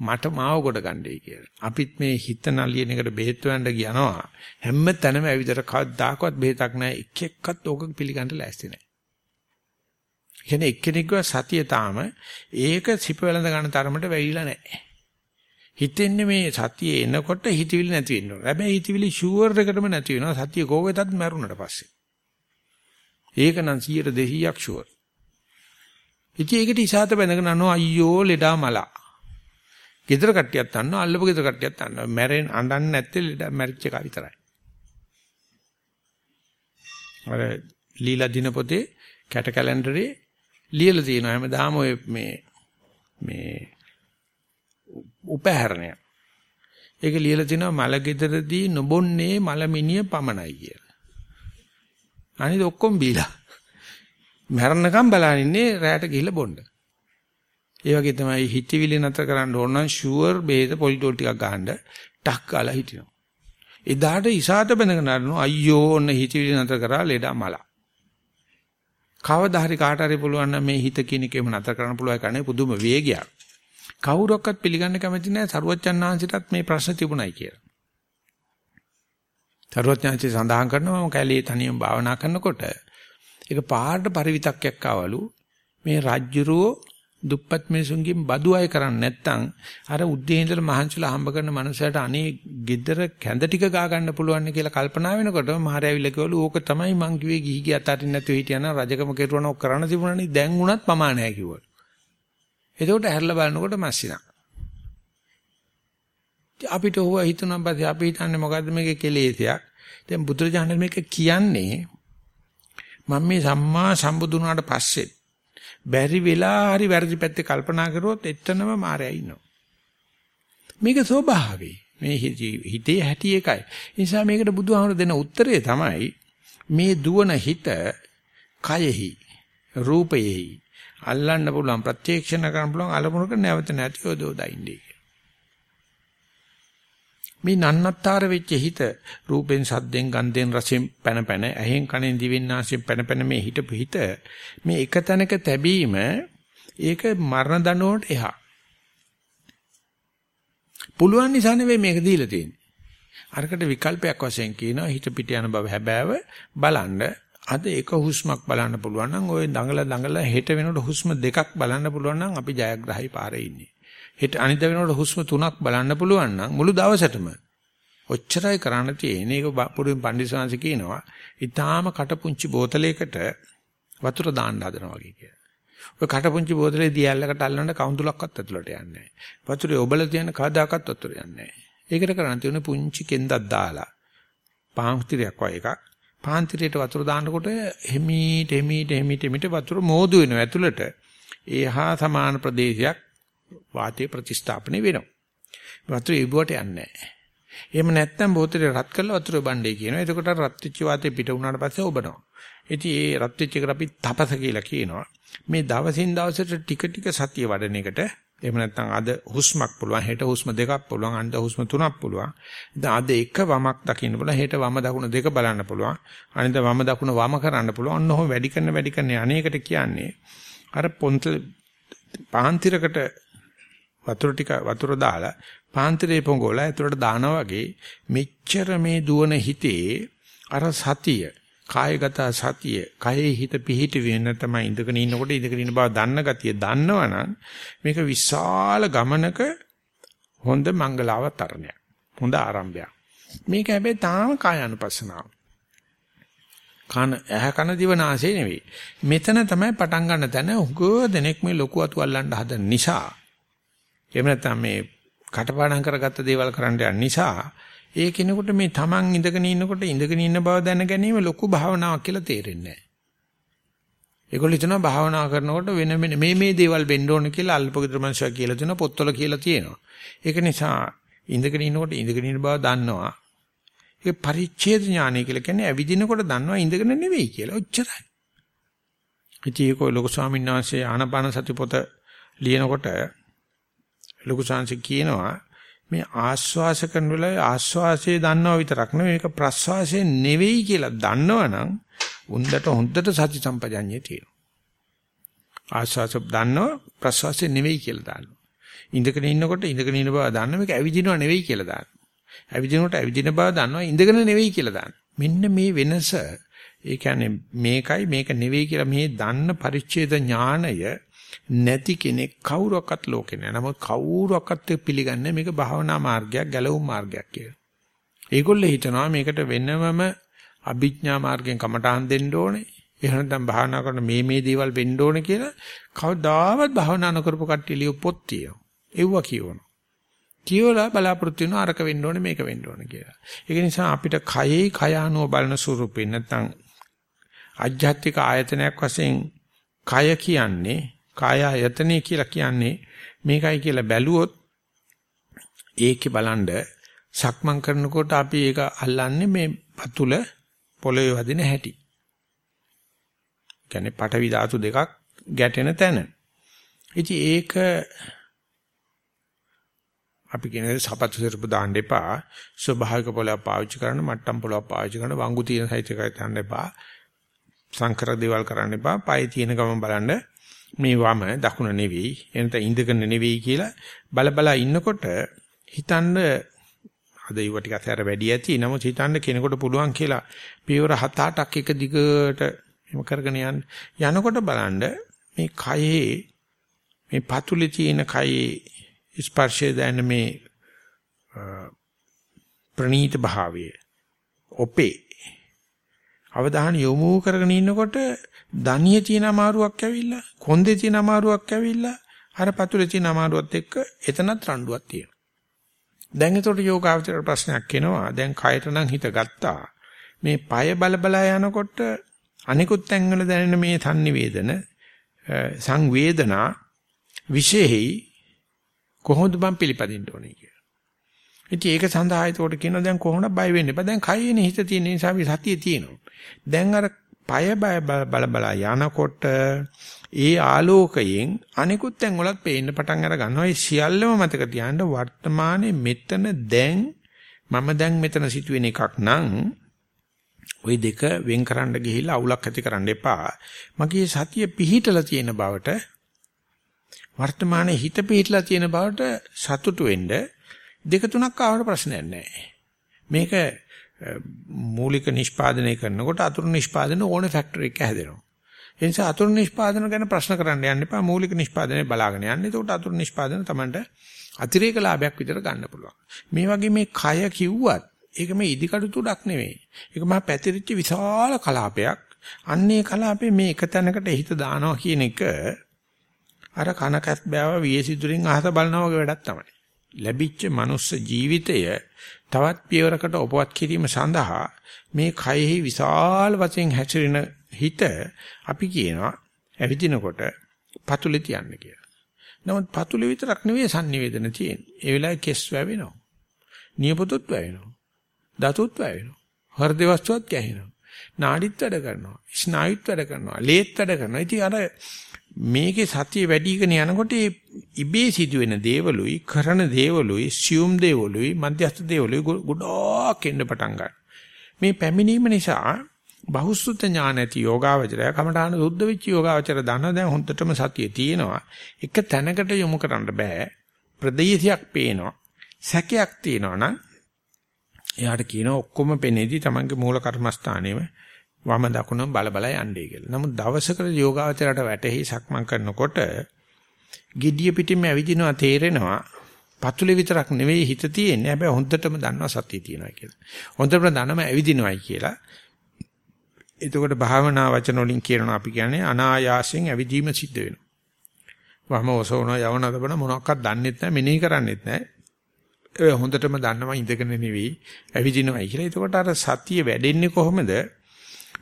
මට මාව කොට ගන්නයි කියලා. අපිත් මේ හිත නලියන එකට බෙහෙත් හොයන්න ගියනවා. හැම තැනම ඇවිදට කවදාකවත් බෙහෙතක් නැහැ. එක එක්කත් ඕක පිළිගන්න ලෑස්ති නැහැ. කියන්නේ එක්කෙනෙක්ව සතිය තාම ඒක සිප වෙලඳ ගන්න තරමට වැඩිලා නැහැ. හිතෙන්නේ මේ සතිය එනකොට හිතවිලි නැති වෙන්න ඕන. හැබැයි හිතවිලි ෂුවර් එකටම නැති වෙනවා. සතිය කෝවෙතත් මැරුණට පස්සේ. ඒක නම් 100 200ක් ෂුවර්. ඉතින් ඒකට ඉසాత බැඳගෙන අනෝ අයියෝ ලෙඩා මලා. ගෙදර කට්ටියක් තන්නවා අල්ලපු ගෙදර කට්ටියක් තන්නවා. මැරෙන් අඬන්නේ නැත්තේ ලෙඩ මැරිච්ච එක විතරයි. අර ලීලා දින පොතේ කැට කැලෙන්ඩරේ ලියලා තියෙනවා හැමදාම ඔය මේ මේ උපහැරණය. ඒක ලියලා තිනවා මල ගෙදරදී නොබොන්නේ මලමිනිය පමණයි කියලා. අනිත් ඔක්කොම බීලා. මරණකම් බලන් ඉන්නේ රැයට ගිහිල්ලා බොන්න. ඒ වගේ තමයි හිතවිලි නතර කරන්න ඕන නම් ෂුවර් බේද පොලිටෝල් ටිකක් ගහන්න ටක් ගාලා හිටිනවා. එදාට ඉසాత බඳගෙන අරනවා අයියෝ ඔන්න හිතවිලි නතර කරා ලෙඩා මලා. කවදා හරි කාට හරි පුළුවන් නම් මේ හිත කියන එකේම නතර කරන්න පුළුවන් කන්නේ පුදුම වේගයක්. කවුරක්වත් පිළිගන්න කැමති නැහැ සරුවච්චන් ආංශයටත් මේ ප්‍රශ්න තිබුණයි කියලා. සරුවච්චන්සේ සඳහන් කරනවා මම කැලේ තනියම භාවනා කරනකොට ඒක පාට පරිවිතක්යක් ආවලු මේ රජ්ජුරුව දුප්පත් මිනිසුන්ගෙන් බදු අය කරන්නේ නැත්නම් අර උද්දී ඉඳලා මහන්සිලා හම්බ කරන මනුස්සයට අනේ gedara කැඳ ටික ගා ගන්න පුළුවන් කියලා කල්පනා වෙනකොට මහරයවිල කිව්වලු ඕක තමයි මං කිව්වේ ගිහි ගියත් අරින්න නැතුව හිටියනම් රජකම කෙරුවන ඔක් කරන්න තිබුණානේ දැන් උනත් පමාණයි කිව්වලු. එතකොට හැරලා බලනකොට මස්සිනා. අපිට හුව හිතුනම් පස්සේ අපි හිතන්නේ මොකද්ද මේකේ කෙලෙසයක්. දැන් බුදුරජාණන් මේක කියන්නේ මම මේ සම්මා සම්බුදුනාට පස්සේ බැරි වෙලා හරි වැරදි පැත්තේ කල්පනා කරුවොත් එතනම මායя ඉන්නවා. මේක ස්වභාවයි. මේ හිතේ හැටි එකයි. ඒ නිසා මේකට බුදුහාමුදුරු දෙන උත්තරේ තමයි මේ දුවන හිත කයෙහි රූපයෙහි අල්ලන්න පුළුවන් ප්‍රත්‍යක්ෂණ කරන්න පුළුවන් අලමුණක නැවත නැතිව දෝදයින්නේ. මේ නන්නත්තර වෙච්ච හිත රූපෙන් සද්දෙන් ගන්ධෙන් රසෙන් පැන පැන ඇහෙන් කනෙන් දිවෙන් නාසයෙන් පැන පැන මේ හිටපු හිත මේ එක තැනක තැබීම ඒක මරණ දඬුවමට එහා. පුළුවන් නිසා නෙවෙයි මේක දීලා තියෙන්නේ. අරකට විකල්පයක් වශයෙන් කියනවා හිත පිට යන බව හැබෑව බලන්න. අද එක හුස්මක් බලන්න පුළුවන් නම් ওই දඟල දඟල හෙට වෙනකොට හුස්ම දෙකක් බලන්න පුළුවන් නම් අපි ජයග්‍රහයි පාරේ ඉන්නේ. හෙට අනිද්දා වෙනකොට හුස්ම තුනක් බලන්න පුළුවන් නම් මුළු දවසටම ඔච්චරයි කරන්න තියෙන්නේ. ඒක පුරුම පඬිස්සංශ කියනවා. ඊටාම කටපුංචි බෝතලයකට වතුර දාන්න හදනවා වගේ කියලා. ඔය කටපුංචි බෝතලේ දියැලකට අල්ලන්න කවුන්තුලක්වත් ඇතුළට යන්නේ නැහැ. වතුරේ ඔබල තියෙන කවදාකවත් වතුර යන්නේ නැහැ. ඒකට කරන්න තියෙන්නේ පුංචි කෙන්දක් දාලා පාන්තිරයක් වගේ එකක්. පාන්තිරයට වතුර දානකොට හිමීට හිමීට හිමීට හිමීට වතුර මෝදු වෙනවා ඇතුළට. ඒහා සමාන ප්‍රදේශයක් වාතය ප්‍රතිස්ථාපනය වෙනවා. වතුර ඉබුවට යන්නේ නැහැ. එහෙම නැත්නම් බෝතලේ රත් කරලා වතුර බණ්ඩේ කියනවා. එතකොට රත් වෙච්ච වාතය පිට වුණාට පස්සේ ඔබනවා. ඉතින් ඒ රත් වෙච්ච එකට අපි තපස කියලා කියනවා. මේ දවසින් දවසට ටික ටික සතිය වඩන එකට එහෙම නැත්නම් අද හුස්මක් පුළුවන් හෙට හුස්ම දෙකක් පුළුවන් අන්ද හුස්ම තුනක් පුළුවන් දැන් අද එක වමක් දකින්න පුළුවන් හෙට වම දකුණ දෙක බලන්න පුළුවන් අනිත් වම දකුණ වම කරන්න පුළුවන් ඔන්න ඔහොම වැඩි කරන වැඩි කරන අනේකට කියන්නේ අර පොන්ත පාන්තිරකට වතුර ටික වතුර දාලා පාන්තිරේ පොඟෝලා ඇතුළට දානවා වගේ මෙච්චර මේ දුවන හිතේ අර සතිය කායගත සතිය කයෙහි හිත පිහිට වෙන තමයි ඉඳගෙන ඉන්නකොට ඉඳගෙන ඉන්න බව දන්න ගතිය දන්නවනම් මේක විශාල ගමනක හොඳ මංගලාවතරණයක් හොඳ ආරම්භයක්. මේක හැබැයි තාම කායानुපස්සනාව. කන ඇහ කන දිව නාසය නෙවෙයි. මෙතන තමයි පටන් ගන්න තැන උගෝ දෙනෙක් මේ ලොකු අතු අල්ලන්න හදන නිසා එහෙම නැත්නම් මේ කටපාඩම් කරගත්ත දේවල් කරන්න යන නිසා ඒ කෙනෙකුට මේ Taman ඉඳගෙන ඉන්නකොට ඉඳගෙන ඉන්න බව දැන ගැනීම ලොකු භාවනාවක් කියලා තේරෙන්නේ නැහැ. ඒගොල්ලෝ හිතනවා භාවනා කරනකොට වෙන වෙන මේ මේ දේවල් වෙන්න ඕන කියලා අල්පගෙදර මනුස්සයා කියලා තියෙනවා පොත්වල කියලා තියෙනවා. ඒක නිසා ඉඳගෙන ඉන්නකොට ඉඳගෙන ඉන්න බව දන්නවා. ඒක පරිච්ඡේද ඥානය කියලා කියන්නේ ඇවිදිනකොට දන්නවා ඉඳගෙන නෙවෙයි කියලා. ඔච්චරයි. ඉතින් ඒක ලොකු ස්වාමීන් වහන්සේ ආනපාන සති පොත ලියනකොට ලොකු සංසි කියනවා මේ ආස්වාස කරන වෙලාවේ ආස්වාසයේ දන්නව විතරක් නෙවෙයි මේක ප්‍රස්වාසයේ නෙවෙයි කියලා දන්නවනම් උන්දට හොඳට සති සම්පජඤ්ඤය තියෙනවා. ආස්වාස දන්නව ප්‍රස්වාසයේ නෙවෙයි කියලා දන්නවා. ඉඳගෙන ඉන්නකොට ඉඳගෙන ඉන්න බව දන්න මේක ඇවිදිනව නෙවෙයි කියලා දන්නවා. ඇවිදිනකොට ඇවිදින බව දන්නවා ඉඳගෙන නෙවෙයි කියලා දන්නවා. මෙන්න මේ වෙනස ඒ කියන්නේ මේකයි මේක නෙවෙයි කියලා මේ දන්න පරිච්ඡේද ඥාණය නැති කෙනෙක් කවුරක්වත් ලෝකේ නැහැ. නමුත් කවුරක්වත් පිළිගන්නේ මේක භාවනා මාර්ගයක්, ගැලවුම් මාර්ගයක් කියලා. ඒගොල්ලෝ හිතනවා මේකට වෙනමම අභිඥා මාර්ගයෙන් කමටහන් දෙන්න ඕනේ. එහෙම නැත්නම් භාවනා කරන මේ මේ දේවල් වෙන්න ඕනේ කියලා කවදාවත් භාවනා නොකරපු කට්ටිය ලියු පොත් තියෙනවා. ඒව කියවනවා. කියවලා බලාපොරොත්තු වෙනවා අරක වෙන්න ඕනේ මේක වෙන්න ඕනේ කියලා. ඒක නිසා අපිට කයේ කය අනුව බලන ස්වරූපේ නැත්නම් ආධ්‍යාත්මික ආයතනයක් වශයෙන් කය කියන්නේ කාය ආයතනෙ කියලා කියන්නේ මේකයි කියලා බැලුවොත් ඒකේ බලන්න සක්මන් කරනකොට අපි ඒක අල්ලන්නේ මේ පතුල පොළවේ වදින හැටි. කියන්නේ පටවි ධාතු දෙකක් ගැටෙන තැන. ඉතින් ඒක අපි කියන්නේ සපත්තු සිරපු දාන්න එපා. ස්වභාවික පොළව පාවිච්චි කරන්න, මට්ටම් පොළව පාවිච්චි කරන්න, වංගු තියෙන සයිත් එකයි තන්න එපා. සංකර දේවල් කරන්න එපා. පය තියෙන ගමන් බලන්න මේ වම දකුණ නෙවෙයි, එනත ඉඳගෙන නෙවෙයි කියලා බල බල ඉන්නකොට හිතන්න අද ඒව ටිකක් අතර වැඩි ඇති. නමුත් හිතන්න කෙනෙකුට පුළුවන් කියලා පියවර 7-8ක් එක දිගට එහෙම කරගෙන යන්න. යනකොට බලන්න මේ කයේ මේ පතුලේ තියෙන කයේ ස්පර්ශය දැන මේ ප්‍රනීත භාවය ඔපේ අවධානය යොමු කරගෙන ඉන්නකොට දණිය තියෙන අමාරුවක් ඇවිල්ලා කොන්දේ තියෙන අමාරුවක් ඇවිල්ලා අර පතුලේ තියෙන අමාරුවත් එක්ක එතනත් රණ්ඩුවක් තියෙනවා. දැන් ඒතකොට යෝගාවචර ප්‍රශ්නයක් එනවා. දැන් කයට නම් හිත ගත්තා. මේ পায় බල බල යනකොට අනිකුත් තැන්වල දැනෙන මේ සංනිවේදන සංවේදනා විශේෂයි කොහොමද මම පිළිපදින්න ඕනේ කියලා. ඉතින් ඒක සඳහා ඒකට කියනවා දැන් කොහොමද බය වෙන්න එපා. දැන් කයේනේ හිත තියෙන නිසා අපි සතියේ තියෙනවා. දැන් අර পায় බය බල බල යනකොට ඒ ආලෝකයෙන් අනිකුත් තැන් වලත් පේන්න පටන් අර ගන්නවා. ඒ සියල්ලම මතක තියාගන්න වර්තමානයේ මෙතන දැන් මම දැන් මෙතන සිටුවෙන එකක් නම් ওই දෙක වෙන් කරන්න ගිහිල්ලා අවුලක් ඇති කරන්න එපා. මගේ සතිය පිහිටලා තියෙන බවට වර්තමානයේ හිත පිහිටලා තියෙන බවට සතුටු වෙන්න දෙක තුනක් ආවට ප්‍රශ්නයක් නැහැ. මේක මූලික නිෂ්පාදනය කරනකොට අතුරු නිෂ්පාදන ඕන ෆැක්ටර් එක හැදෙනවා. ඒ නිසා අතුරු නිෂ්පාදන ගැන ප්‍රශ්න කරන්න යන්න එපා. මූලික නිෂ්පාදනය බලාගෙන යන්න. එතකොට අතුරු නිෂ්පාදන Tamanට අතිරේක ලාභයක් විතර ගන්න පුළුවන්. මේ වගේ මේ කය කිව්වත් ඒක මේ ඉදිකටු තුඩක් නෙවෙයි. ඒක මහා පැතිරිච්ච විශාල කලාපයක්. අන්නේ කලාපේ මේ එක තැනකට හිත දානවා කියන එක අර කනකත් බෑව වියසිතුරින් අහස බලනවා වගේ වැඩක් තමයි. ලැබිච්ච මනුස්ස ජීවිතය තවත් පියවරකට උපවත් කිරීම සඳහා මේ කයෙහි විශාල වශයෙන් හැසිරෙන හිත අපි කියනවා ඇවිදිනකොට පතුලේ තියන්න කියලා. නමුත් පතුලේ විතරක් නෙවෙයි sannivedana තියෙන්නේ. ඒ වෙලාවේ කෙස් වැවෙනවා. නියපොතුත් වැවෙනවා. දතුත් වැවෙනවා. හෘද වස්තුවත් ගැහෙනවා. නාඩිත් වැඩ කරනවා. ස්නායුත් වැඩ කරනවා. ලේත් වැඩ කරනවා. ඉතින් අර මේකේ සතිය වැඩිගෙන යනකොට ඉබේ සිදුවෙන දේවලුයි කරන දේවලුයි සියුම් දේවලුයි මධ්‍යස්ථ දේවලුයි ගොඩක් එන්න පටන් ගන්නවා. මේ පැමිණීම නිසා බහුසුත ඥාන ඇති යෝගාවචරය කමඨාන සුද්ධ වෙච්ච යෝගාවචර දන්න දැන් හොන්දටම සතිය තියෙනවා. එක තැනකට යොමු කරන්න බෑ. ප්‍රදේශයක් පේනවා. සැකයක් තියෙනවා නම් එයාට කියනවා ඔක්කොම පෙනේදී Tamange මූල කර්මස්ථානෙම වම දකුණ බල බල යන්නේ කියලා. නමුත් දවසකට යෝගාවචරයට වැටෙහි සක්මන් කරනකොට gediya pitima ඇවිදිනවා තේරෙනවා. පතුලේ විතරක් නෙවෙයි හිත තියෙන්නේ. හැබැයි හොඳටම දන්නවා සතිය තියෙනවා කියලා. හොඳටම දන්නම ඇවිදිනවයි කියලා. එතකොට භාවනා වචන වලින් කියනවා අපි කියන්නේ අනායාසයෙන් ඇවිදීම සිද්ධ වෙනවා. වම ඔසවන යවන තබන මොනක්වත් දන්නෙත් නැහැ මෙනෙහි කරන්නෙත් නැහැ. ඒ හොඳටම දන්නවා ඉඳගෙන නෙවෙයි ඇවිදිනවයි කියලා. එතකොට අර සතිය වැඩෙන්නේ කොහොමද?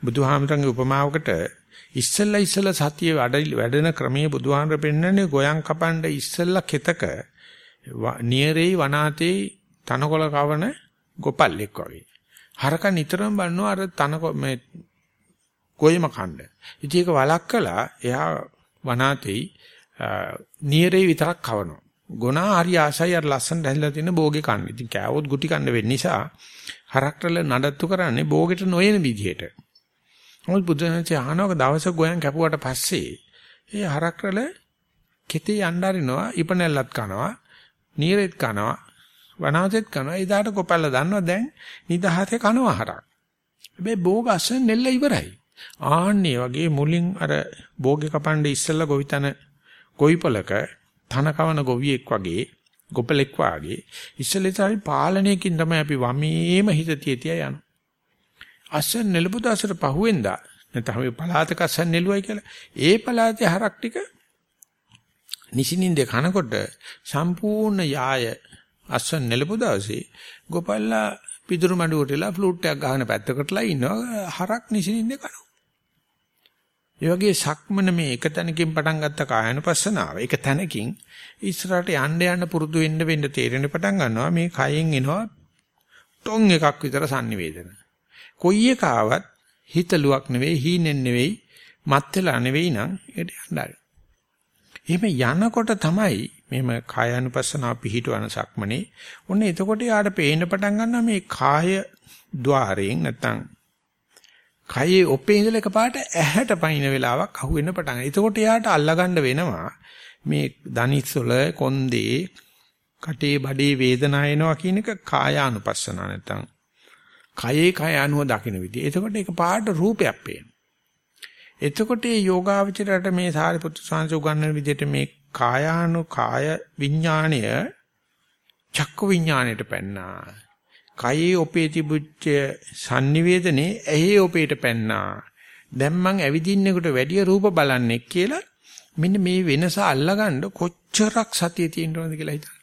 බුදුහාමරංගේ උපමාවකට ඉස්සල්ලා ඉස්සල්ලා සතිය වැඩෙන ක්‍රමයේ බුදුහාමර පෙන්වන්නේ ගෝයන් කපන්න ඉස්සල්ලා කෙතක නියරේ වනාතේ තනකොළ කවන ගොපල්ලෙක් වගේ. හරක නිතරම බලනවා අර තනකො මේ ගොයම කණ්ඩ. ඉතින් ඒක වලක්කලා එයා වනාතේ නියරේ විතරක් කවනවා. ගුණා හරි ආසයි අර ලස්සන දැල්ලා තියෙන බෝගේ කන්න. ඉතින් කෑවොත් ගුටි කන්න වෙන්න නිසා හරක්ටල නඩත්තු කරන්නේ බෝගෙට නොයන විදිහට. මොකද බුදුරජාණන්සේ අහනවක දවසක් ගෝයන් කැපුවට පස්සේ ඒ හරක්රල කෙතේ යන්න අරිනවා ඉපනැල්ලත් කනවා නීරෙත් කනවා වනාසෙත් කනවා. එදාට කොපල්ල දන්නවා දැන් නිදහසේ කනවා හරක්. හැබැයි භෝග අස්සෙන් නෙල්ල ඉවරයි. ආන්නේ වගේ මුලින් අර භෝගේ කපන්නේ ඉස්සෙල්ලා ගොවිතන ගොවිපලක තන කවන ගොවියෙක් වගේ ගොපලෙක් වාගේ ඉස්සෙල්ලා පාලනයකින් තමයි අපි වමේම හිත තියතිය යන්නේ. අස්සෙන් නෙලපු දාසට පහුවෙන්දා නැත්නම් අපි පලාතක අස්සන් නෙළුවයි කියලා. ඒ පලාතේ හරක් ටික නිසිනින්ද කනකොට සම්පූර්ණ යාය අස්සන් නෙලපු දවසේ ගෝපල්ලා පිදුරු මඩුවටලා ෆ්ලූට් එකක් ගහන පැත්තකටලා ඉන්නවා හරක් නිසිනින්ද කනවා. ඒ වගේ සක්මන මේ එක තැනකින් පටන් ගත්ත කායනුපස්සනාව එක තැනකින් ඉස්සරහට යන්න යන්න පුරුදු වෙන්න වෙන්න තේරෙන පටන් ගන්නවා මේ කයෙන් එනවා ටොන් එකක් විතර sannivedana. කොයි එක ආවත් හිතලුවක් නෙවෙයි හීනෙන් නෙවෙයි මත් වෙලා නෙවෙයි නම් ඒකට යන්නයි. එහෙම යනකොට තමයි මෙහෙම කායानुපස්සනාව පිහිටවන සක්මනේ. ඔන්න එතකොට යාට පේන්න පටන් ගන්නවා මේ කාය ద్వාරයෙන් නැත්තම් කයේ ඔපේ ඉඳලා එකපාරට ඇහැට පයින්න වෙලාවක් අහු වෙන්න පටන් ගන්නවා. එතකොට යාට අල්ලගන්න වෙනවා මේ දනිස්සොල කොන්දේ කටේ බඩේ වේදනාව එනවා කියන එක කායානුපස්සනාව නැත්තම් කයේ කය අනුව දකින්න විදිය. එතකොට ඒක පාට රූපයක් පේනවා. එතකොට මේ යෝගාවචරයට මේ සාරිපුත්තු සාංශ උගන්වන විදිහට මේ කායානු කාය විඥාණය චක්ක විඥාණයට පැන්නා. කයේ ඔපේ තිබුච්ච sannivedane ඇහි ඔපේට පැන්නා. දැන් මං ඇවිදින්නෙකුට වැඩි රූප බලන්නේ කියලා මෙන්න මේ වෙනස අල්ලගන්න කොච්චරක් සතිය තියෙනවද කියලා හිතන්න.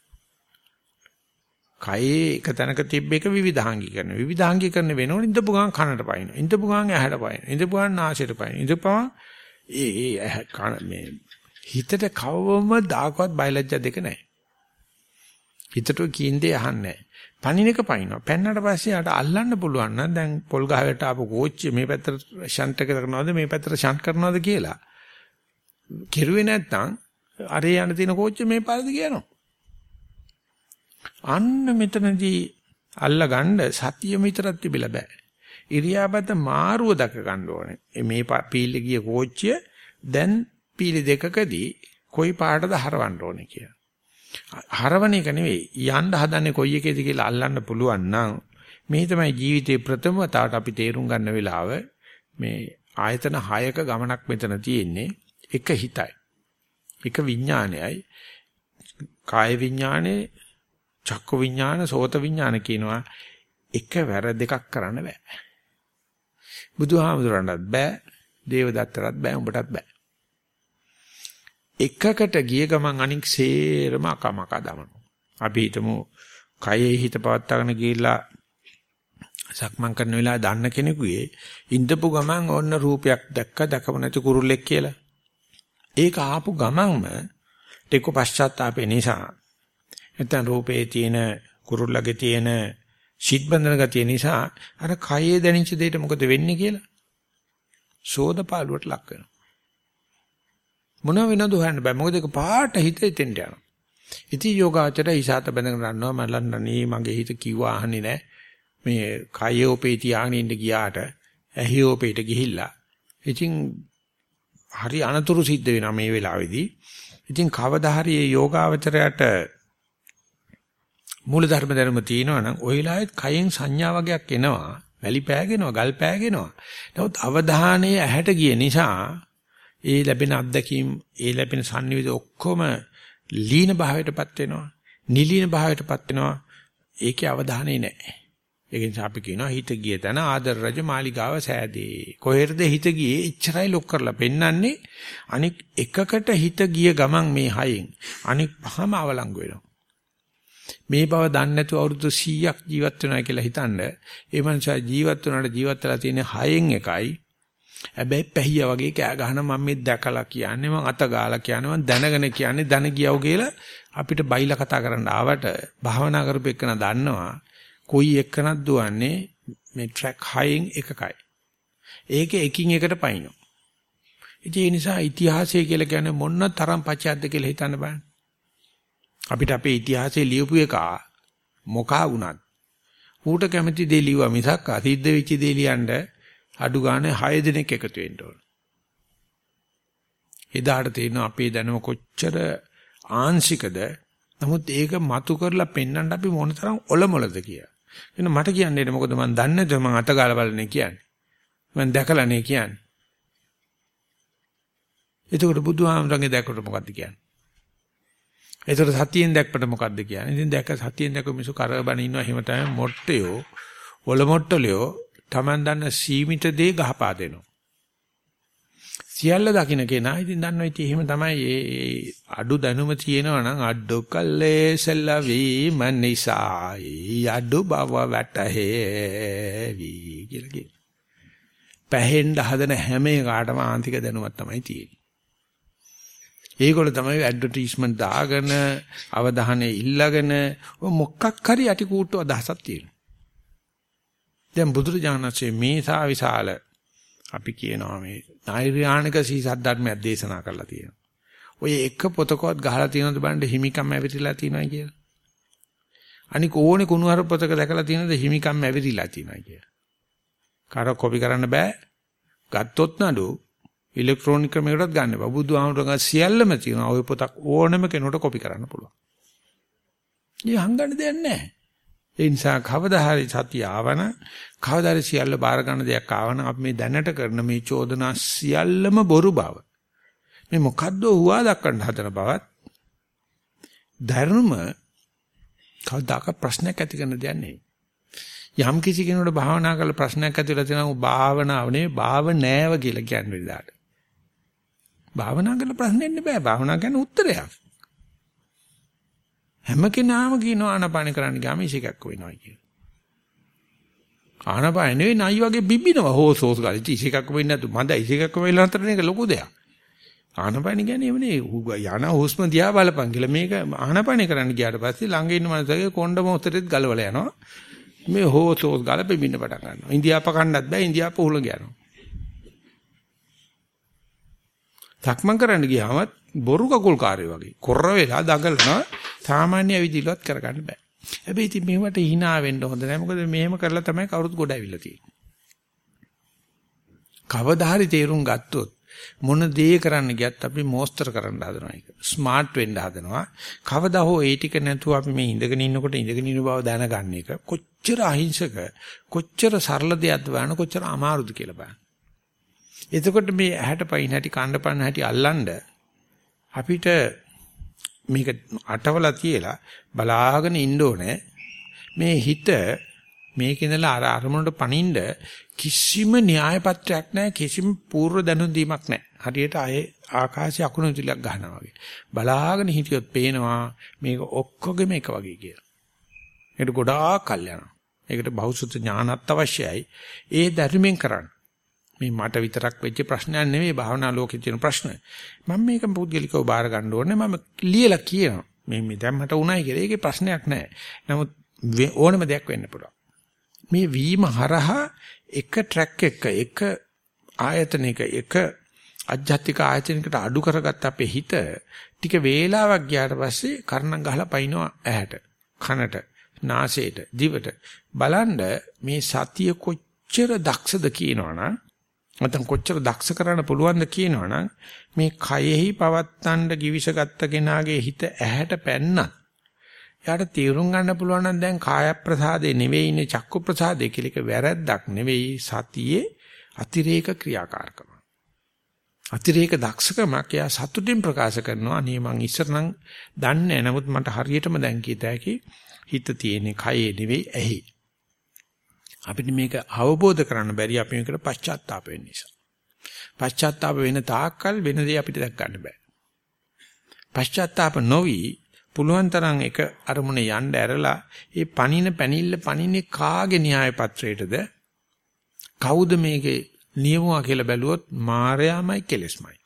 කයේ එක තැනක තිබ්බ එක විවිධාංගීකරණ. විවිධාංගීකරණ වෙනවනේ ඉඳපු ගමන් කනට පයින්න. ඉඳපු ගමන් ඇහැට පයින්න. ඉඳපු ගමන් නාසයට පයින්න. ඉඳපුවම ඒ ඒ කන මේ හිතට කවවම දාකවත් බයලජ්ජා දෙක නැහැ. හිතට කීන්දේ අහන්නේ නැහැ. පණින එක පයින්නවා. පෙන්නට පස්සේ යාට අල්ලන්න පුළුවන් නම් දැන් පොල් ගහකට ආපු කෝච්චිය මේ පැත්තට ෂන්ට් එක කරනවද මේ පැත්තට ෂන්ට් කරනවද කියලා. කෙරුවේ නැත්නම් අරේ යන තියෙන කෝච්චිය මේ පාරද කියනවා. අන්න මෙතනදී අල්ලගන්න සතියම විතරක් තිබිලා බෑ. ඉරියාපත මාරුව දක ගන්න ඕනේ. මේ පීලේ ගිය කෝච්චිය දැන් පීලි දෙකකදී කොයි පාටද හරවන්න ඕනේ කියලා. හරවන එක නෙවෙයි යන්න හදන්නේ කොයි එකේද කියලා අල්ලන්න පුළුවන් නම් මේ තමයි ජීවිතේ ප්‍රථම වතාවට අපි තේරුම් ගන්න වෙලාව මේ ආයතන 6ක ගමනක් මෙතන තියෙන්නේ එක හිතයි එක විඥානයයි කාය විඥානේ චක්ක විඥාන සෝත විඥාන කියනවා එකවර දෙකක් කරන්න බෑ බුදුහාමුදුරන්ටත් බෑ දේවදත්තටත් බෑ උඹටත් බෑ එකකට ගිය ගමන් අනික් සේරම අකමක දමනවා. අපි හිතමු කයේ හිත පවත්වාගෙන ගිහිල්ලා සක්මන් කරන වෙලාව දන්න කෙනෙකුගේ ඉඳපු ගමන් ඔන්න රූපයක් දැක්ක දැකම නැති කුරුල්ලෙක් කියලා. ඒක ආපු ගමන්ම ටික පශ්චාත්තාපේ නිසා නැත්නම් රූපේ තියෙන කුරුල්ලගේ තියෙන ශීත් බඳන ගතිය නිසා අර කයේ දැනෙච්ච දෙයට මොකද වෙන්නේ කියලා සෝදපාලුවට ලක් වෙනවා. මොනව වෙනවද හොයන්න බෑ. මොකද ඒක පාට හිත එතෙන්ට යනවා. ඉතින් යෝගාචර ඉසాత බඳගෙන ගන්නවා මලන්නනේ මගේ හිත කිව්වා අහන්නේ නැහැ. මේ කයෝපේ තියාගෙන ඉන්න ගියාට ඇහිෝපේට ගිහිල්ලා. ඉතින් හරි අනතුරු සිද්ධ වෙනවා මේ වෙලාවේදී. ඉතින් කවදා හරි මේ යෝගාවචරයට මූල ධර්ම ධර්ම තියෙනවා නම් ওই වෙලාවෙත් කයෙන් සංඥා වගේක් එනවා. වැලි පෑගෙනවා, ගල් පෑගෙනවා. නමුත් අවධානය ඇහැට ගිය නිසා ඒ ලැබෙන අත්දැකීම්, ඒ ලැබෙන sannivedana ඔක්කොම ලීන භාවයටපත් වෙනවා. නිලීන භාවයටපත් වෙනවා. ඒකේ අවධානය නැහැ. ඒක නිසා අපි කියනවා හිත ගිය තැන ආදර රජ මාලිගාව සෑදේ. කොහෙරද හිත ගියේ? එච්චරයි ලොක් කරලා පෙන්වන්නේ. අනික් එකකට හිත ගිය ගමන් මේ හයෙන් අනික් පහම අවලංගු වෙනවා. මේ බව දන්නේ නැතුව අවුරුදු 100ක් ජීවත් වෙනවා කියලා හිතනද ඒ මනුස්සයා ජීවත් වුණාට ජීවත් වෙලා තියෙන හයෙන් එකයි හැබැයි පැහියා වගේ කෑ ගහන මම මේ දැකලා කියන්නේ මම අත ගාලා කියන්නේ මම දැනගෙන කියන්නේ දැන ගියව කියලා අපිට බයිලා කතා කරන්න ආවට භාවනා කරපු එකන දන්නවා කොයි එක්කනක් දුවන්නේ මේ ට්‍රැක් හයින් එකකයි. ඒක එකින් එකට පයින්නවා. ඉතින් ඒ නිසා ඉතිහාසය කියලා කියන්නේ මොන තරම් පචයක්ද කියලා හිතන්න බෑ. අපිට අපේ ඉතිහාසයේ ලියපු එක මොකා වුණත් ඌට කැමති දේ ලියුවා මිසක් අසිද්ධ වෙච්ච දේ ලියන්න අඩු ගානේ 6 දිනක් එකතු වෙන්න ඕන. එදාට තේරෙනවා අපේ දැනුම කොච්චර ආංශිකද. නමුත් ඒක මතු කරලා පෙන්වන්න අපි මොන තරම් ඔලොමලද කියලා. එන්න මට කියන්නේ මොකද මම දන්නේ නැද මම අතගාලා බලන්නේ කියන්නේ. මම දැකලා නේ කියන්නේ. එතකොට බුදුහාමරගේ දැක්කට මොකද්ද කියන්නේ? එතකොට සතියෙන් දැක්කට මොකද්ද කියන්නේ? ඉතින් දැක්ක සතියෙන් දැක්ක මිසු කරබන ඉන්නවා එහෙම තමයි මොට්ටයෝ ඔල මොට්ටලියෝ Taman දන්න සීමිත දේ ගහපා දෙනවා. සියල්ල දකින්න කෙනා ඉතින් දන්නවා ඉතින් එහෙම තමයි ඒ අඩු දැනුම තියෙනවා නම් අඩු කල්ලේ සෙල්ලවීම නිසා අඩු බව වැටහෙවි කියලා කියන. පැහෙන්න හදන හැම එකකටම ආන්තික දැනුමක් තමයි තියෙන්නේ. ඒගොල්ල තමයි ඇඩ්වර්ටයිස්මන්ට් දාගෙන අවධානය ඉල්ලගෙන මොකක් හරි යටි කූට්ටු අදහසක් තියෙනවා. දැන් බුදුරජාණන්සේ මේ සා විශාල අපි කියනවා මේ නෛර්යානික සීසත් ධර්මයක් දේශනා කරලා තියෙනවා. ඔය එක පොතකවත් ගහලා තියෙනවද බලන්න හිමිකම් ඇවිතිලා තියෙනවා කියලා. අනික ඕනේ කුණුහරු පොතක දැකලා තියෙනවද හිමිකම් ඇවිතිලා තියෙනවා කියලා. කාර කොපි කරන්න බෑ. ගත්තොත් නඩු ඉලෙක්ට්‍රොනික ක්‍රමයකටත් ගන්න බෑ. බුදුහාමුදුරන්ගේ සියල්ලම තියෙනවා. ওই පොතක් ඕනම කෙනෙකුට කොපි කරන්න පුළුවන්. ඉතින් හංගන්න දෙයක් නැහැ. ඒ නිසා කවදා හරි සතිය ආවන කවදා හරි සියල්ල බාර ගන්න දෙයක් ආවන අපි මේ දැනට කරන මේ චෝදනා සියල්ලම බොරු බව. මේ මොකද්ද හුවා දක්වන්න හදන බවත් ධර්ම කවදාක ප්‍රශ්නයක් ඇති කරන දෙයක් නෙවෙයි. යම් කිසි කෙනෙකුට භාවනා කරලා ප්‍රශ්නයක් ඇති වෙලා තියෙනවා භාවනාව නෙවෙයි භාව නෑව කියලා කියන්නේ විදාට. භාවනා කරලා ප්‍රශ්නෙන්න බෑ. භාවනා කියන්නේ උත්තරයක්. හැම කෙනාම කියනවා ආනපාන කරන්න ගියාම ඉසිකක් වෙනවා කියලා. ආනපාන නෙවෙයි නයි වගේ බිබිනවා හොස් හොස් ගාලේ ඉසිකක් වෙන්නේ නැතු මන්ද ඉසිකක් වෙලා නතර එක ලොකු දෙයක්. ආනපාන කියන්නේ එවනේ යන හුස්ම දිහා බලපන් කියලා මේක ආනපාන කරන්න ගියාට පස්සේ ළඟ ඉන්න මනසගේ කොණ්ඩ මොහොතේත් ගලවලා යනවා. මේ හොස් හොස් ගාල බිබින්න පටන් ගන්නවා. ඉන්දියාප කන්නත් බෑ ඉන්දියාප උහුල ගියනවා. සක්මන් කරන්න ගියාම බොරු කකුල් කාර්යය වගේ කොර වෙලා දඟලනවා සාමාන්‍ය ඇවිදිලවත් කරගන්න බෑ. හැබැයි ඉතින් මෙවට hina වෙන්න හොඳ නැහැ. මොකද මෙහෙම කරලා තමයි කවුරුත් ගොඩ ඇවිල්ලා තියෙන්නේ. කවදා හරි තේරුම් ගත්තොත් මොන දේ කරන්න ගියත් අපි මෝස්තර කරන්න හදනවා ඒක. ස්මාර්ට් වෙන්න හදනවා. කවදා හෝ ඒ ටික නැතුව අපි මේ ඉඳගෙන ඉන්නකොට ඉඳගෙන ඉන්න බව දැනගන්න එක කොච්චර අහිංසක කොච්චර සරල දෙයක්ද බලන්න කොච්චර අමාරුද කියලා බලන්න. එතකොට මේ ඇහැට පයින් හැටි කණ්ඩ පන්න හැටි අල්ලන්න අපිට මේක අටවලා තියලා බලාගෙන ඉන්න ඕනේ. මේ හිත මේක ඉඳලා අර අරමුණට පනින්න කිසිම න්‍යාය පත්‍රයක් නැහැ කිසිම පූර්ව දැනුම් දීමක් නැහැ. හරියට ආයේ ආකාශයේ අකුණු විදුලියක් ගන්නවා වගේ. බලාගෙන හිටියොත් පේනවා මේක ඔක්කොගෙම එක වගේ කියලා. ඒකට ගොඩාක් කල් යනවා. ඒකට බෞසුත ඥානත් අවශ්‍යයි. ඒ ධර්මයෙන් කරන්න. මේ මට විතරක් වෙච්ච ප්‍රශ්නයක් නෙවෙයි භාවනා ලෝකේ තියෙන ප්‍රශ්න. මම මේක පුද්ගලිකව බාර ගන්න ඕනේ. මම ලියලා කියනවා. මේ මේ දැන් මට උණයි කියලා. ඒකේ ප්‍රශ්නයක් නැහැ. නමුත් ඕනම දෙයක් වෙන්න පුළුවන්. මේ වීම හරහා එක ට්‍රැක් එක එක ආයතනයක එක අධ්‍යාත්මික ආයතනයකට අඩු කරගත්ත අපේ හිත ටික වේලාවක් ගියාට පස්සේ කර්ණම් ගහලා පයින්නවා ඇහැට කනට නාසයට දිවට බලන්න මේ සතිය කොච්චර දක්ෂද කියනවනම් නැත්නම් කොච්චර දක්ෂ කරන්න පුළුවන්ද කියනවනම් මේ කයෙහි පවත්තන්න givisගත්ත කෙනාගේ හිත ඇහැට පැන්නත් එයාට තීරුම් ගන්න පුළුවන් නම් දැන් කාය ප්‍රසාදේ නෙවෙයි ඉන්නේ චක්කු ප්‍රසාදේ කියලා එක වැරද්දක් නෙවෙයි සතියේ අතිරේක ක්‍රියාකාරකම. අතිරේක දක්ෂකමක් එයා සතුටින් ප්‍රකාශ කරනවා අනේ මං ඉස්සර නම් දන්නේ නමුත් මට හරියටම දැන් කීත හැකි හිත තියෙන්නේ කයේ නෙවෙයි ඇහි. අපිට මේක අවබෝධ කරන්න බැරි අපි මේකට පශ්චාත්තාප වෙන්න නිසා. පශ්චාත්තාප වෙන තාක්කල් වෙන දේ අපිට දැක් ගන්න බෑ. පශ්චාත්තාප නොවි පුළුවන් තරම් එක අරමුණ යන්න ඇරලා ඒ පණින පැනිල්ල පණින්නේ කාගේ න්‍යාය පත්‍රයටද කවුද මේකේ නියමුවා කියලා බැලුවොත් මායාමයි කෙලෙස්මයි.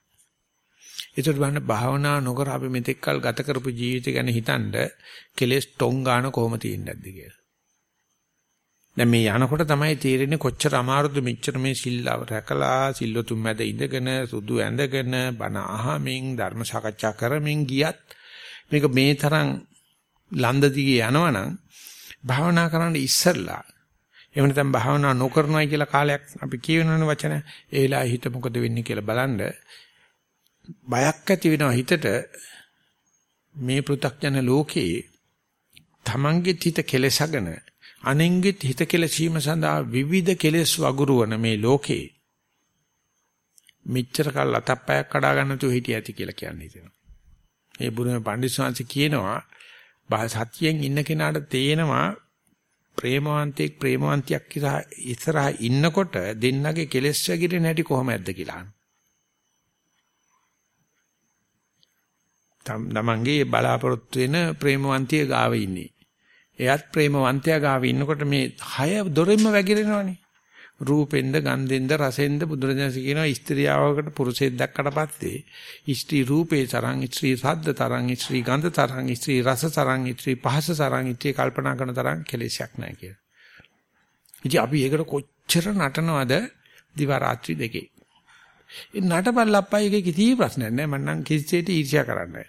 ඒකට බලන්න භාවනා නොකර අපි මෙතෙක් කල් ගත කරපු ජීවිතය ගැන හිතනද කෙලෙස් ටොං ගන්න කොහොම තියෙන්නේ නැද්ද කියලා. දැන් මේ යනකොට තමයි තේරෙන්නේ කොච්චර අමාරුද මෙච්චර මේ සිල්ලව රැකලා සිල්ලුතුන් මැද ඉඳගෙන සුදු ඇඳගෙන බණ අහමින් ධර්ම සාකච්ඡා කරමින් ගියත් මේක මේ තරම් ලන්ද දිගේ යනවනම් භාවනා කරන්න ඉස්සෙල්ලා එහෙම නැත්නම් භාවනා නොකරනයි කියලා කාලයක් අපි කියවෙනවනේ වචන. ඒ වෙලාවේ හිත මොකද වෙන්නේ කියලා බලන්න. බයක් ඇති වෙනවා හිතට මේ පෘථග්ජන ලෝකේ තමන්ගේ හිත කෙලසගෙන අනෙන්ගෙත් හිත කෙලසීම සඳහා විවිධ කෙලෙස් වගුරුවන මේ ලෝකේ මෙච්චර කල් අතප්පයක් කඩා ගන්න තු හිටිය ඇති කියලා කියන්නේ හිතෙනවා. ඒ බුරුම පඬිස්සවාංශ කියනවා සතියෙන් ඉන්න කෙනාට තේනවා ප්‍රේමවන්තයෙක් ප්‍රේමවන්තියක් ඉස්සරහා ඉන්නකොට දෙන්නගේ කෙලෙස් ගැగిරෙන හැටි කොහොමද කියලා. තමන්ගේ බලාපොරොත්තු වෙන ප්‍රේමවන්තිය ගාව ඉන්නේ. එයත් ප්‍රේමවන්තයා ගාව ඉන්නකොට මේ හය දොරෙන්ම වැగిරෙනවනේ. රූපෙන්ද ගන්ධෙන්ද රසෙන්ද බුදුරජාණන් කියනවා ස්ත්‍රියවකට පුරුෂයෙක් දැක්කට පස්සේ ස්ත්‍රී රූපේ තරං ස්ත්‍රී ශබ්ද තරං ස්ත්‍රී ගන්ධ තරං ස්ත්‍රී රස තරං ස්ත්‍රී පහස තරං ස්ත්‍රී කල්පනා කරන තරං කෙලෙසයක් නැහැ කියලා. ඉතින් අපි ඒකට කොච්චර නටනවද දිවා රාත්‍රී දෙකේ. ඒ නටපල්ලප්පයි එකේ කිසි ප්‍රශ්නයක් නැහැ මම නම් කිසිසේට ඊර්ෂ්‍යා කරන්නේ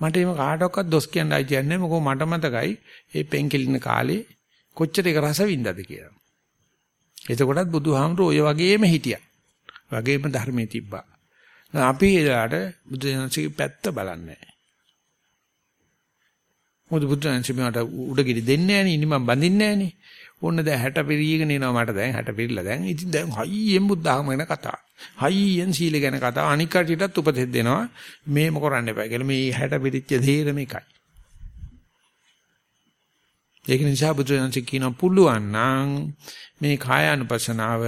මට එහෙම කාටවත් දොස් කියන්න අයිතියක් නැහැ මොකෝ මට මතකයි ඒ පෙන්කෙලින කාලේ කොච්චර ඒක රස වින්දාද කියලා. එතකොටත් බුදුහාමුදුරුවෝ ඔය වගේම හිටියා. වගේම ධර්මයේ තිබ්බා. අපි එදාට බුදුසසුනේ පැත්ත බලන්නේ නැහැ. මොකද බුදුසසුනේ මට උඩගිරි දෙන්නේ නැහැ නේ ඉනි මම බඳින්නේ නැහැ නේ. ඕන්න දැන් 60 පිරීගෙන එනවා මට දැන් 60 පිරීලා දැන් ඉතින් දැන් හයියෙන් බුද්ධාගම ගැන කතා. හයියෙන් සීල ගැන කතා. අනික් කටියටත් උපදෙස් දෙනවා. මේම කරන්න එපා කියලා. මේ 60 පිරිච්ච ධීරම එකයි. ඒක නිසා බුදුරජාණන් කියනවා පුළුවන් නම් මේ කායානුපසනාව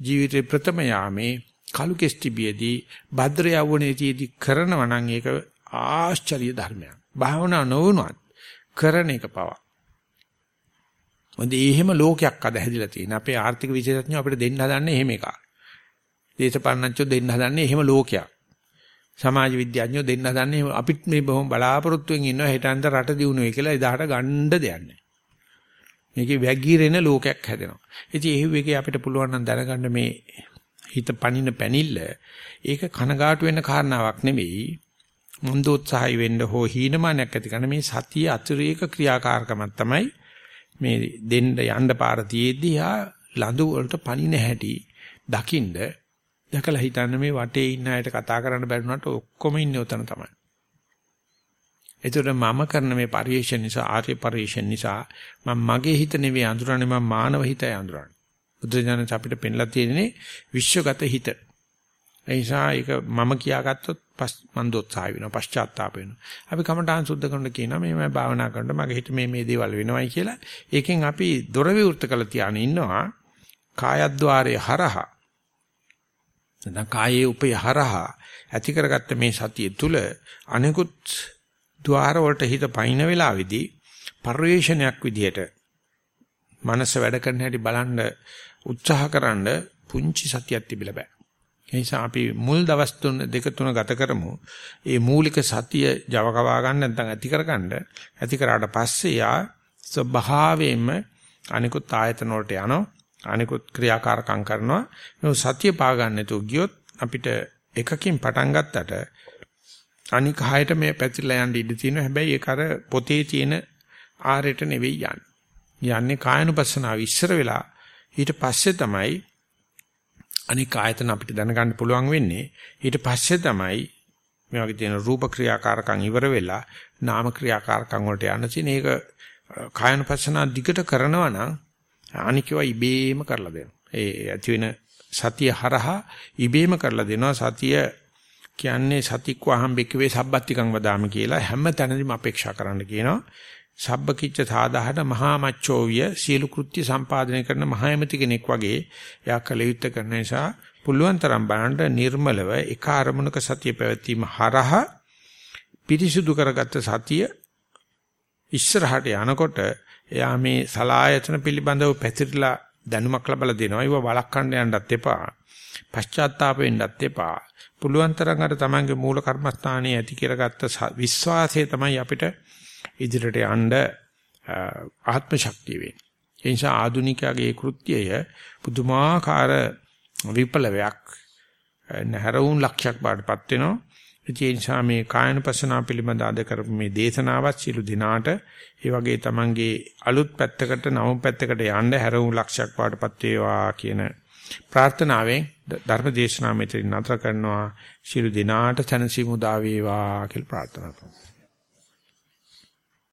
ජීවිතේ ප්‍රථම යාමේ කලු කෙස්ටිබියේදී භද්‍ර යවුණේදී කරනවා නම් ඒක ආශ්චර්ය ධර්මයක්. භාවනා නොවුනත් කරන එක පවා. මොකද එහෙම ලෝකයක් අද හැදිලා තියෙන. අපේ ආර්ථික විශේෂඥයෝ අපිට දෙන්න හදන්නේ එහෙම එකක්. දේශපාලනඥයෝ දෙන්න හදන්නේ එහෙම ලෝකයක්. සමාජ විද්‍යාඥයෝ දෙන්න හදන්නේ අපිත් මේ බොහොම බලාපොරොත්තුෙන් ඉන්නවා හෙටන්ද රට දිනුවේ කියලා එදාට ගණ්ඩ දෙයක් නැහැ. මේකේ වැගිරෙන ලෝකයක් හැදෙනවා. ඉතින් ඒ වෙකේ අපිට පුළුවන් නම් දැනගන්න මේ හිත පනින පැනිල්ල ඒක කනගාටු වෙන්න කාරණාවක් නෙවෙයි. මන්දෝත්සහයි වෙන්න හෝ හීනමානයක් ඇති කරන මේ සතිය අතිරේක ක්‍රියාකාරකමක් තමයි මේ දෙන්න යන්න පාර තියේදී ආ ලඳු වලට පනින හැටි දකින්න දැකලා හිතන්න මේ වටේ ඉන්න අයට කතා කරන්න බැරිුණාට ඔක්කොම ඉන්නේ උතන තමයි. ඒතර මම කරන මේ පරිේශන නිසා ආර්ය පරිේශන නිසා මම මගේ හිත නෙවෙයි අඳුරන්නේ මම මානව හිතයි අඳුරන්නේ. බුද්ධ ඥානස අපිට පෙන්ලා තියෙන්නේ විශ්වගත හිත. ඒ නිසා ඒක මම කියාගත්තොත් මන් දොත්සාය වෙනවා පශ්චාත්තාප වෙනවා. අපි කමඨාන් සුද්ධ කරන කියනවා මේ මම භාවනා කරනකොට මගේ හිත මේ මේ දේවල් වෙනවයි කියලා. ඒකෙන් අපි දොර විවෘත කළ තියාගෙන ඉන්නවා කායද්්වාරයේ හරහා. නැත්නම් කායේ උපය හරහා ඇති කරගත්ත මේ සතිය තුල අනිකුත් ద్వාර වලට හිත පයින් වෙලාවේදී පරිවේශනයක් විදියට මනස වැඩ කරන හැටි බලන්න උත්සාහකරනද පුංචි සතියක් තිබිලා බෑ. ඒ නිසා අපි මුල් දවස් තුන දෙක තුන ගත කරමු. ඒ මූලික සතිය Java කවා ගන්න නැත්නම් ඇති කරගන්න ඇති කරාට පස්සේ යා ස්වභාවයෙන්ම අනිකුත් ආයතන වලට යනවා. අනිකුත් ක්‍රියාකාරකම් කරනවා. මේ සතිය පා ගන්න නැතුව ගියොත් අපිට එකකින් පටන් ගත්තට අනික හයට මේ පැතිරලා යන්න ඉඩ තියෙනවා. හැබැයි ඒක අර පොතේ තියෙන ආරයට නෙවෙයි යන්නේ. යන්නේ කායනුපස්සනාව ඉස්සර වෙලා ඊට පස්සේ තමයි අනික ආයතන අපිට දැනගන්න පුළුවන් වෙන්නේ. ඊට පස්සේ තමයි මේ වගේ තියෙන රූප ක්‍රියාකාරකම් ඉවර වෙලා නාම ක්‍රියාකාරකම් වලට යන්න තියෙන. ඒක කායනුපස්සනාව දිගට කරනවා නම් අනිකව ඉබේම කරලා දෙනවා. ඒ ඇති වෙන සතිය හරහා ඉබේම කරලා දෙනවා. සතිය කියන්නේ සතික්වාහම් බිකවේ සබ්බත්තිකං වදාම කියලා හැම තැනදීම අපේක්ෂා කරන්න කියනවා. සබ්බකිච්ච සාදාහන මහා මච්චෝවිය සියලු කෘත්‍ය සම්පාදනය කරන මහයමති කෙනෙක් වගේ එයා කල යුත්තේ කරන නිසා පුළුවන් තරම් බලන්න නිර්මලව එක අරමුණක සතිය පැවැත්වීම හරහා පිරිසුදු කරගත්ත සතිය ඉස්සරහට යනකොට එයා මේ සලායතන පිළිබඳව පැතිරලා දැනුමක් ලබලා දෙනවා. ඒව වළක්වන්න යන්නත් එපා. පශ්චාත්තාප වෙන්නත් එපා. පුළුවන් තරම් අර තමන්ගේ මූල කර්මස්ථානයේ ඇති කරගත්ත විශ්වාසය තමයි අපිට ඉදිරියට යන්න ආත්ම ශක්තිය වෙන්නේ. ඒ නිසා ආදුනිකයාගේ කෘත්‍යය පුදුමාකාර විපලවයක් නැහැරුම් ලක්ෂයක් බාටපත් වෙනවා. ඒ නිසා මේ කායනපසනාව පිළිබඳ අද කරපු මේ දේශනාවත් සිළු දිනාට ඒ වගේ තමන්ගේ අලුත් පැත්තකට නවම් පැත්තකට යන්න හැරවුම් ලක්ෂයක් වඩපත් වේවා කියන ප්‍රාර්ථනාවෙන් ධර්ම දේශනාව මෙතන නතර කරනවා. ශිරු දිනාට සනසිමු දා වේවා කියලා ප්‍රාර්ථනා කරනවා.